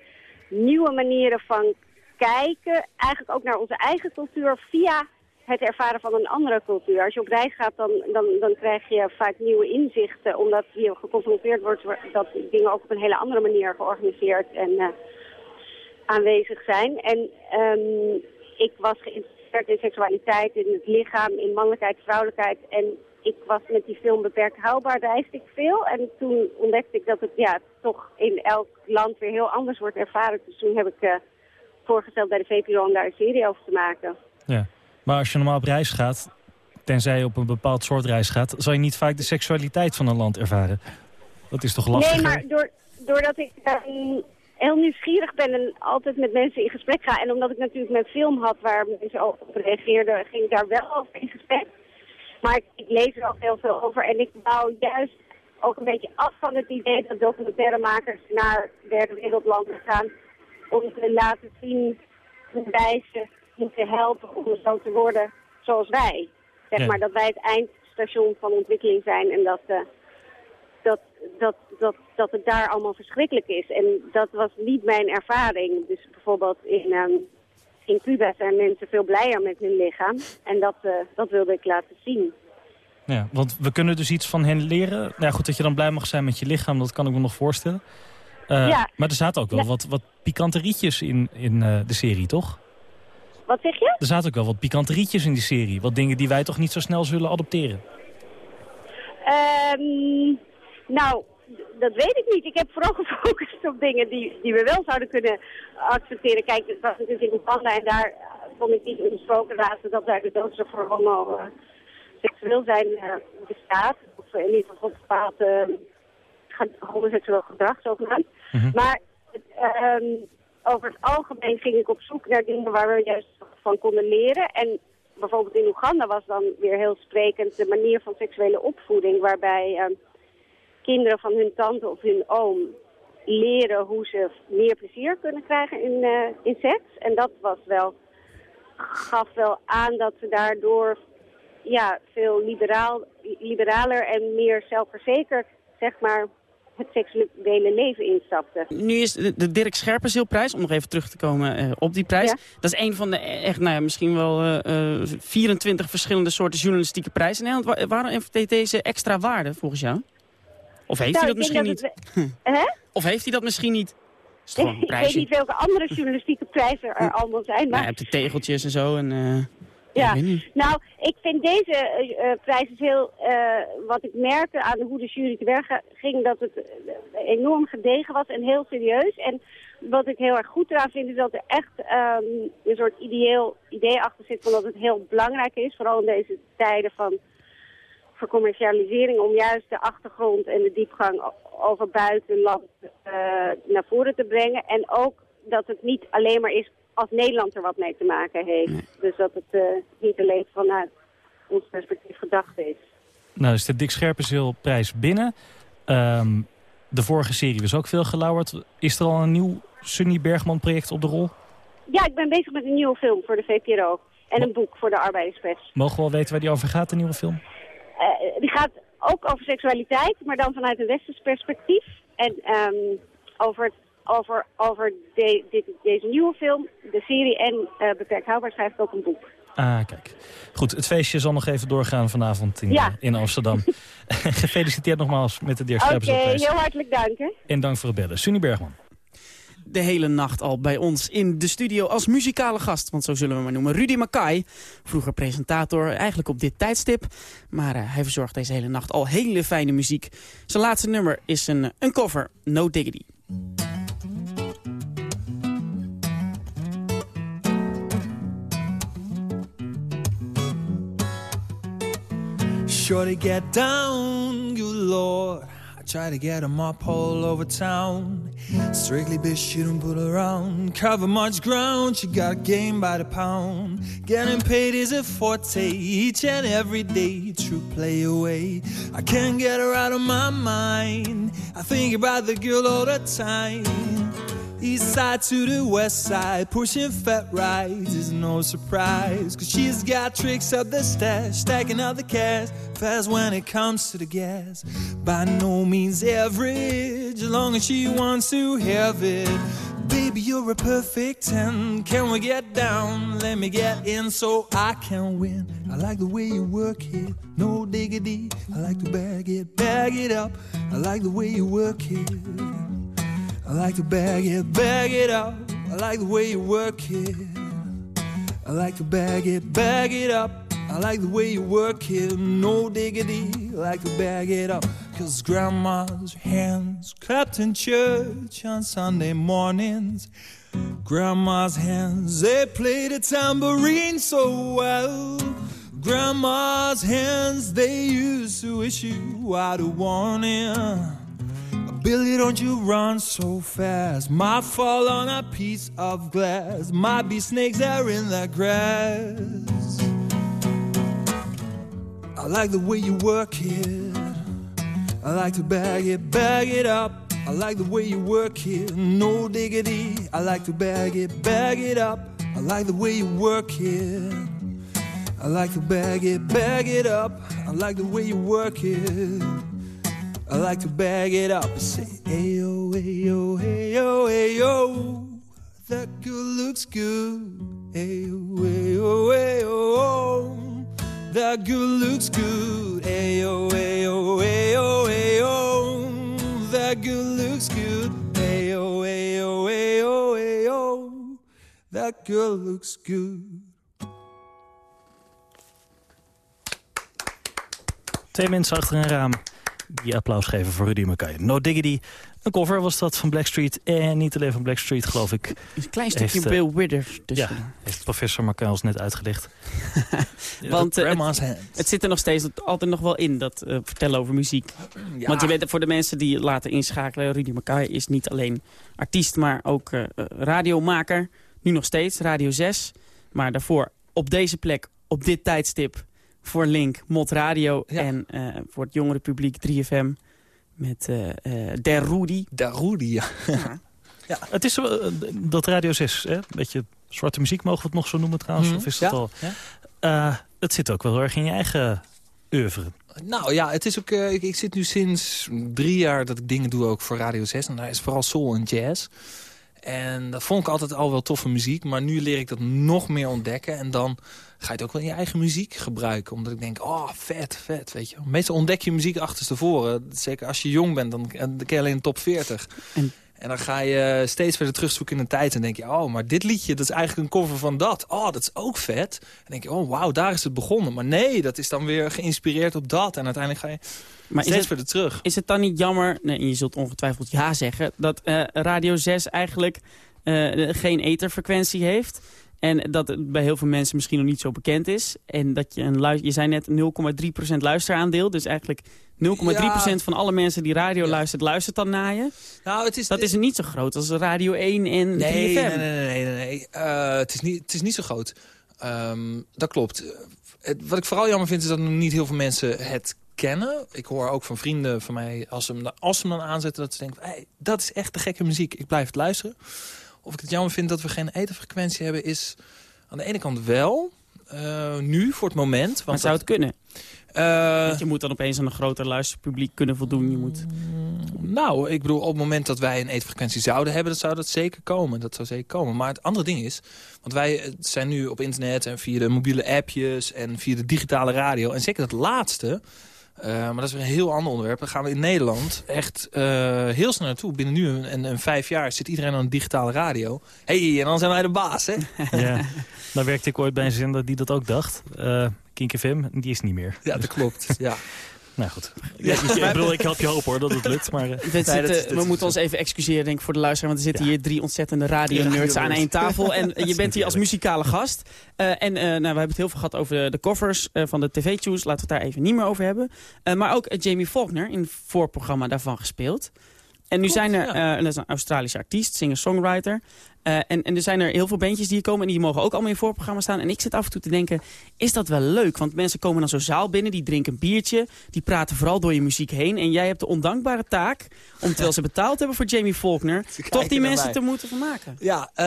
nieuwe manieren van kijken. Eigenlijk ook naar onze eigen cultuur via het ervaren van een andere cultuur. Als je op reis gaat, dan, dan, dan krijg je vaak nieuwe inzichten. Omdat je geconfronteerd wordt dat dingen ook op een hele andere manier georganiseerd en eh, aanwezig zijn. En ehm, ik was geïnteresseerd in seksualiteit, in het lichaam, in mannelijkheid, vrouwelijkheid. En ik was met die film Beperkt Houdbaar, reisde ik veel. En toen ontdekte ik dat het ja, toch in elk land weer heel anders wordt ervaren. Dus toen heb ik eh, voorgesteld bij de VPRO om daar een serie over te maken. Ja. Maar als je normaal op reis gaat, tenzij je op een bepaald soort reis gaat... zal je niet vaak de seksualiteit van een land ervaren. Dat is toch lastiger? Nee, maar door, doordat ik ehm, heel nieuwsgierig ben en altijd met mensen in gesprek ga... en omdat ik natuurlijk mijn film had waar mensen op reageerden... ging ik daar wel over in gesprek. Maar ik, ik lees er ook heel veel over en ik wou juist ook een beetje af van het idee... dat documentairemakers naar derde wereldlanden gaan... om te laten zien hoe wij ze moeten helpen om zo te worden zoals wij. Zeg Ja. maar dat wij het eindstation van ontwikkeling zijn en dat... eh, dat, dat, dat, dat het daar allemaal verschrikkelijk is. En dat was niet mijn ervaring. Dus bijvoorbeeld in, ehm, in Cuba zijn mensen veel blijer met hun lichaam. En dat, eh, dat wilde ik laten zien. Ja, want we kunnen dus iets van hen leren. Nou ja, goed, dat je dan blij mag zijn met je lichaam, dat kan ik me nog voorstellen. Eh, Ja. Maar er zaten ook wel Ja. wat, wat pikanterietjes in, in eh, de serie, toch? Wat zeg je? Er zaten ook wel wat pikanterietjes in die serie. Wat dingen die wij toch niet zo snel zullen adopteren. Ehm, nou, dat weet ik niet. Ik heb vooral gefocust op dingen die, die we wel zouden kunnen accepteren. Kijk, het was natuurlijk in Oeganda en daar eh, vond ik niet besproken laten dat daar de doodstraf voor homo eh, seksueel zijn eh, bestaat. Of in ieder geval bepaald eh, ge- homoseksueel gedrag zogenaamd. Maar het, ehm, over het algemeen ging ik op zoek naar dingen waar we juist van konden leren. En bijvoorbeeld in Oeganda was dan weer heel sprekend de manier van seksuele opvoeding. Waarbij ehm, kinderen van hun tante of hun oom leren hoe ze meer plezier kunnen krijgen in, eh, in seks. En dat was wel, gaf wel aan dat ze daardoor ja, veel liberaal, liberaler en meer zelfverzekerd, zeg maar, het seksuele leven instapten. Nu is de, de Dirk Scherpenzeelprijs, om nog even terug te komen eh, op die prijs. Ja. Dat is een van de eh, echt, nou ja, misschien wel eh, eh, 24 verschillende soorten journalistieke prijzen in Nederland. Wa- Waarom heeft deze extra waarde volgens jou? Of heeft Nou, hij dat misschien dat niet? het? Of heeft hij dat misschien niet? Ik weet niet welke andere journalistieke prijzen er allemaal zijn, Nou, maar... je hebt de tegeltjes en zo. En, Ja, nou, ik vind deze eh, prijs is heel, eh, wat ik merkte aan hoe de jury te werk ging, dat het enorm gedegen was en heel serieus. En wat ik heel erg goed eraan vind, is dat er echt ehm, een soort ideeel idee achter zit van dat het heel belangrijk is, vooral in deze tijden van vercommercialisering, om juist de achtergrond en de diepgang over buitenland naar voren te brengen. En ook dat het niet alleen maar is als Nederland er wat mee te maken heeft. Dus dat het eh, niet alleen vanuit ons perspectief gedacht is. Nou, is de Dick Scherpenzeelprijs binnen. Ehm, de vorige serie was ook veel gelauwerd. Is er al een nieuw Sunny Bergman project op de rol? Ja, ik ben bezig met een nieuwe film voor de VPRO. En een boek voor de Arbeiderspers. Mogen we al weten waar die over gaat, de nieuwe film? Eh, die gaat ook over seksualiteit, maar dan vanuit een westers perspectief. En ehm, over, het- over, over de, dit, deze nieuwe film, de serie en eh, Beperkt Houdbaar schrijf ik ook een boek. Ah, kijk. Goed, het feestje zal nog even doorgaan vanavond in, Ja. eh, in Amsterdam. Gefeliciteerd nogmaals met de Dirk Oké, heel hartelijk dank. Hè. En dank voor het bellen. Sunny Bergman. de hele nacht al bij ons in de studio als muzikale gast. Want zo zullen we hem maar noemen. Rudy Mackay, vroeger presentator, eigenlijk op dit tijdstip. Maar uh, hij verzorgt deze hele nacht al hele fijne muziek. Zijn laatste nummer is een, een cover, No Diggity. Shorty get down, good lord. I try to get him up all over town. Strictly bitch, she don't put around. Cover much ground, she got a game by the pound. Getting paid is a forte each and every day. True play away. I can't get her out of my mind. I think about the girl all the time. East side to the west side, pushing fat rides is no surprise. Cause she's got tricks up the stash, stacking up the cash, fast when it comes to the gas. By no means average, as long as she wants to have it. Baby, you're a perfect 10. Can we get down? Let me get in so I can win. I like the way you work it, no diggity. I like to bag it, bag it up. I like the way you work it. I like to bag it, bag it up. I like the way you work it. I like to bag it, bag it up. I like the way you work it, no diggity. I like to bag it up. Cause grandma's hands clapped in church on Sunday mornings. Grandma's hands, they played a tambourine so well. Grandma's hands, they used to issue out a warning. Billy, don't you run so fast. Might fall on a piece of glass. Might be snakes there in the grass. I like the way you work it. I like to bag it, bag it up. I like the way you work it, no diggity. I like to bag it, bag it up. I like the way you work it. I like to bag it, bag it up. I like the way you work it. I like to bag it up and say, Ayo, ayo, ayo, ayo, that girl looks good. Ayo, ayo, ayo, that girl looks good. Ayo, ayo, ayo, ayo, that girl looks good. Ayo, ayo, ayo, ayo, that girl looks good. Twee mensen achter een raam die applaus geven voor Rudy McKay. No Diggity. Een cover was dat van Blackstreet. En niet alleen van Blackstreet, geloof ik. Een klein stukje heeft, Bill Withers. Dus ja, heeft professor McKay ons net uitgelegd. Want uh, het, het, zit er nog steeds altijd nog wel in, dat uh, vertellen over muziek. Ja. Want je weet, voor de mensen die laten inschakelen... Rudy McKay is niet alleen artiest, maar ook uh, radiomaker. Nu nog steeds, Radio 6. Maar daarvoor op deze plek, op dit tijdstip voor Link, Mot Radio ja. en uh, voor het jongere publiek 3FM met uh, uh, Der Rudy. Der Rudy, ja. ja. ja. Het is dat Radio 6, hè? beetje zwarte muziek, mogen we het nog zo noemen trouwens? Mm -hmm. Of is dat al? het zit ook wel heel erg in je eigen oeuvre. Nou ja, het is ook, ik, ik, zit nu sinds drie jaar dat ik dingen doe ook voor Radio 6. En daar is vooral soul en jazz. En dat vond ik altijd al wel toffe muziek. Maar nu leer ik dat nog meer ontdekken. En dan ga je het ook wel in je eigen muziek gebruiken. Omdat ik denk, oh, vet, vet, weet je. Meestal ontdek je muziek achterstevoren. Zeker als je jong bent, dan, ken je alleen de top 40. En, en dan ga je steeds verder terugzoeken in de tijd. En denk je, oh, maar dit liedje, dat is eigenlijk een cover van dat. Oh, dat is ook vet. En denk je, oh, wauw, daar is het begonnen. Maar nee, dat is dan weer geïnspireerd op dat. En uiteindelijk ga je maar steeds het, verder terug. Is het dan niet jammer, nee, je zult ongetwijfeld ja zeggen... dat uh, Radio 6 eigenlijk uh, geen etherfrequentie heeft... En dat het bij heel veel mensen misschien nog niet zo bekend is. En dat je een luister, je zei net 0,3% luisteraandeel. Dus eigenlijk 0,3% ja. van alle mensen die radio ja. luistert, luistert dan naar je. Nou, het is, dat is niet zo groot als Radio 1 en nee, 3FM. Nee, nee, nee. nee, nee. Uh, het, is niet, het is niet zo groot. Um, dat klopt. Het, wat ik vooral jammer vind is dat nog niet heel veel mensen het kennen. Ik hoor ook van vrienden van mij, als ze hem, als ze hem dan aanzetten... dat ze denken, hey, dat is echt de gekke muziek. Ik blijf het luisteren. Of ik het jammer vind dat we geen etenfrequentie hebben... is aan de ene kant wel, uh, nu, voor het moment. Want maar zou het kunnen? Uh, je moet dan opeens aan een groter luisterpubliek kunnen voldoen. Je moet... Nou, ik bedoel, op het moment dat wij een eetfrequentie zouden hebben... dat zou dat zeker komen. Dat zou zeker komen. Maar het andere ding is... want wij zijn nu op internet en via de mobiele appjes... en via de digitale radio. En zeker dat laatste... Eh, maar dat is weer een heel ander onderwerp. Dan gaan we in Nederland echt eh, heel snel naartoe. Binnen nu een, een, vijf jaar zit iedereen aan een digitale radio. hey, en dan zijn wij de baas, hè? Ja, dan werkte ik ooit bij een zender die dat ook dacht. Uh, Kink FM, die is niet meer. Ja, dat klopt. Ja. Nou goed. Ja, ik, ik, bedoel, ik help je hoop hoor dat het lukt. Maar, uh, we, zitten, nee, we moeten ons even excuseren denk ik, voor de luisteraar. Want er zitten ja. hier drie ontzettende radio-nerds aan één tafel. En je bent hier als muzikale gast. Uh, en uh, nou, we hebben het heel veel gehad over de covers van de tv-tunes. Laten we het daar even niet meer over hebben. maar ook Jamie Faulkner in het voorprogramma daarvan gespeeld. En nu zijn er, ja. dat is een Australische artiest, singer-songwriter. Uh, en, en er zijn er heel veel bandjes die hier komen en die mogen ook allemaal in voorprogramma staan. En ik zit af en toe te denken, is dat wel leuk? Want mensen komen dan zo'n zaal binnen, die drinken een biertje. Die praten vooral door je muziek heen. En jij hebt de ondankbare taak, om terwijl ze betaald hebben voor Jamie Faulkner... toch die mensen mij. te moeten vermaken. Ja, uh,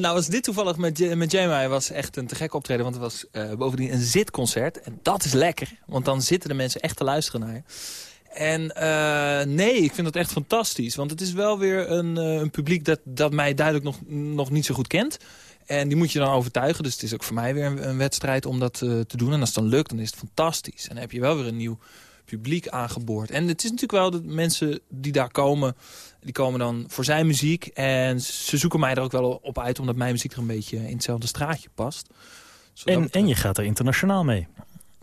nou was dit toevallig met, met Jamie was echt een te gek optreden. Want het was uh, bovendien een zitconcert. En dat is lekker, want dan zitten de mensen echt te luisteren naar je. En uh, nee, ik vind dat echt fantastisch. Want het is wel weer een, uh, een publiek dat, dat mij duidelijk nog, nog niet zo goed kent. En die moet je dan overtuigen. Dus het is ook voor mij weer een, een wedstrijd om dat uh, te doen. En als het dan lukt, dan is het fantastisch. En dan heb je wel weer een nieuw publiek aangeboord. En het is natuurlijk wel dat mensen die daar komen... die komen dan voor zijn muziek. En ze zoeken mij er ook wel op uit... omdat mijn muziek er een beetje in hetzelfde straatje past. En, en je gaat er internationaal mee.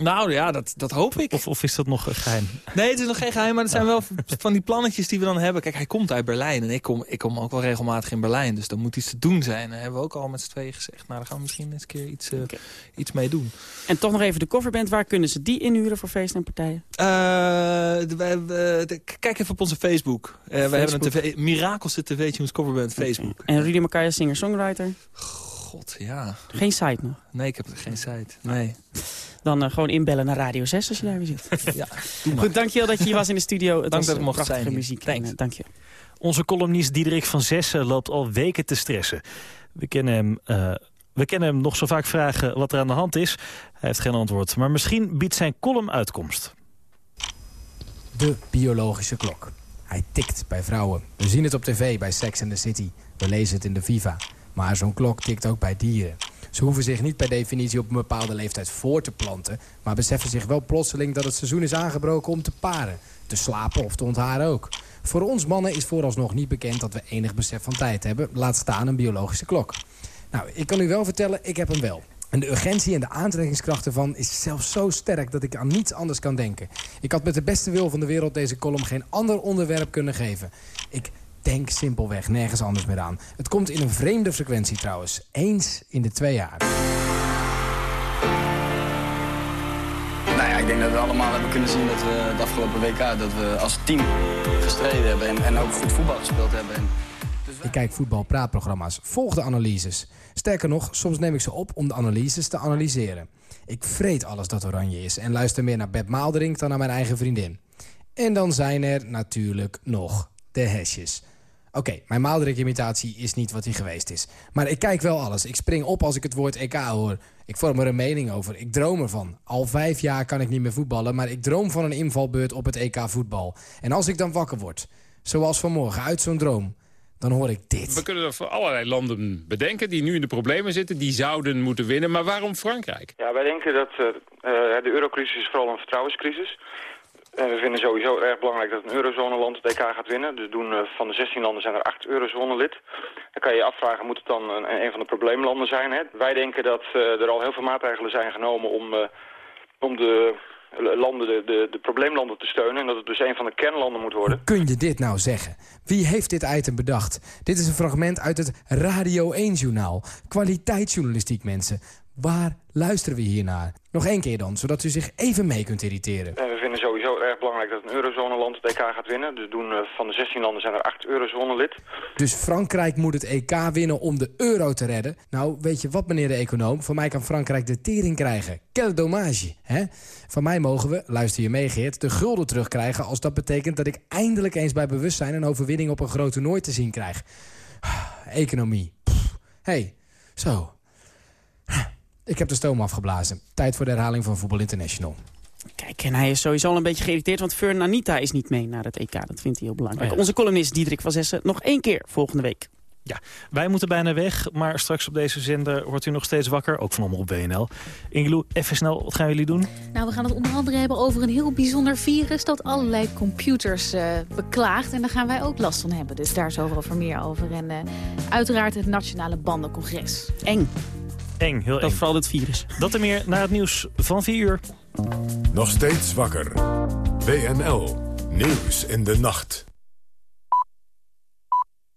Nou ja, dat, dat hoop ik. Of, of is dat nog geheim? Nee, het is nog geen geheim, maar het zijn wel van die plannetjes die we dan hebben. Kijk, hij komt uit Berlijn en ik kom, ik kom ook wel regelmatig in Berlijn. Dus dan moet iets te doen zijn. Dan hebben we ook al met z'n tweeën gezegd, nou, daar gaan we misschien eens een keer iets, uh, okay. iets mee doen. En toch nog even de coverband. Waar kunnen ze die inhuren voor feesten en partijen? Uh, de, de, de, kijk even op onze Facebook. Uh, Facebook. We hebben een tv, Mirakelse TV Tunes coverband Facebook. Okay. En Rudy Makaya, singer-songwriter? God, ja. Geen site nog? Nee, ik heb geen site. Nee. Dan uh, gewoon inbellen naar Radio 6 als je daar weer zit. ja, Goed, dankjewel dat je hier was in de studio. Het Dank was dat ik mocht prachtige zijn. muziek. En, uh, dank je. Onze columnist Diederik van Zessen loopt al weken te stressen. We kennen hem... Uh, we kennen hem nog zo vaak vragen wat er aan de hand is. Hij heeft geen antwoord. Maar misschien biedt zijn column uitkomst. De biologische klok. Hij tikt bij vrouwen. We zien het op tv bij Sex and the City. We lezen het in de Viva. Maar zo'n klok tikt ook bij dieren. Ze hoeven zich niet per definitie op een bepaalde leeftijd voor te planten... maar beseffen zich wel plotseling dat het seizoen is aangebroken om te paren. Te slapen of te ontharen ook. Voor ons mannen is vooralsnog niet bekend dat we enig besef van tijd hebben... laat staan een biologische klok. Nou, ik kan u wel vertellen, ik heb hem wel. En de urgentie en de aantrekkingskracht ervan is zelfs zo sterk dat ik aan niets anders kan denken. Ik had met de beste wil van de wereld deze column geen ander onderwerp kunnen geven. Ik denk simpelweg nergens anders meer aan. Het komt in een vreemde frequentie trouwens. Eens in de twee jaar. Nou ja, ik denk dat we allemaal hebben kunnen zien dat we het afgelopen WK... dat we als team gestreden hebben en, en ook goed voetbal gespeeld hebben. En dus. Ik kijk voetbalpraatprogramma's, volg de analyses. Sterker nog, soms neem ik ze op om de analyses te analyseren. Ik vreet alles dat oranje is en luister meer naar Beb Maalderink dan naar mijn eigen vriendin. En dan zijn er natuurlijk nog de hesjes. Oké, okay, mijn Maalderik-imitatie is niet wat hij geweest is. Maar ik kijk wel alles. Ik spring op als ik het woord EK hoor. Ik vorm er een mening over. Ik droom ervan. Al vijf jaar kan ik niet meer voetballen... maar ik droom van een invalbeurt op het EK voetbal. En als ik dan wakker word, zoals vanmorgen uit zo'n droom... dan hoor ik dit. We kunnen er voor allerlei landen bedenken die nu in de problemen zitten. Die zouden moeten winnen. Maar waarom Frankrijk? Ja, wij denken dat uh, de eurocrisis is vooral een vertrouwenscrisis En we vinden sowieso erg belangrijk dat een eurozoneland het EK gaat winnen. Dus doen, uh, van de 16 landen zijn er 8 eurozone-lid. Dan kan je je afvragen, moet het dan een, een van de probleemlanden zijn? Hè? Wij denken dat uh, er al heel veel maatregelen zijn genomen om, uh, om de landen, de, de, de probleemlanden te steunen. En dat het dus een van de kernlanden moet worden. Hoe kun je dit nou zeggen? Wie heeft dit item bedacht? Dit is een fragment uit het Radio 1-journaal. Kwaliteitsjournalistiek, mensen. Waar luisteren we hier naar? Nog één keer dan, zodat u zich even mee kunt irriteren. Vinden sowieso erg belangrijk dat een eurozoneland het EK gaat winnen. Dus doen, uh, van de 16 landen zijn er 8 eurozone-lid. Dus Frankrijk moet het EK winnen om de euro te redden? Nou, weet je wat, meneer de econoom? Van mij kan Frankrijk de tering krijgen. Quel dommage, hè? Van mij mogen we, luister je mee Geert, de gulden terugkrijgen... als dat betekent dat ik eindelijk eens bij bewustzijn... een overwinning op een groot toernooi te zien krijg. Economie. Hé, hey, zo... Ik heb de stoom afgeblazen. Tijd voor de herhaling van Voetbal International. Kijk, en hij is sowieso al een beetje geïrriteerd... want Fern Anita is niet mee naar het EK. Dat vindt hij heel belangrijk. Oh ja. Onze columnist Diederik van Zessen nog één keer volgende week. Ja, wij moeten bijna weg, maar straks op deze zender wordt u nog steeds wakker. Ook van op WNL. Ingeloe, even snel, wat gaan jullie doen? Nou, we gaan het onder andere hebben over een heel bijzonder virus... dat allerlei computers uh, beklaagt. En daar gaan wij ook last van hebben. Dus daar over meer over. En uh, uiteraard het Nationale Bandencongres. Eng. Eng, heel eng. Dat vooral het virus. Dat en meer naar het nieuws van 4 uur. Nog steeds wakker. WNL. Nieuws in de nacht.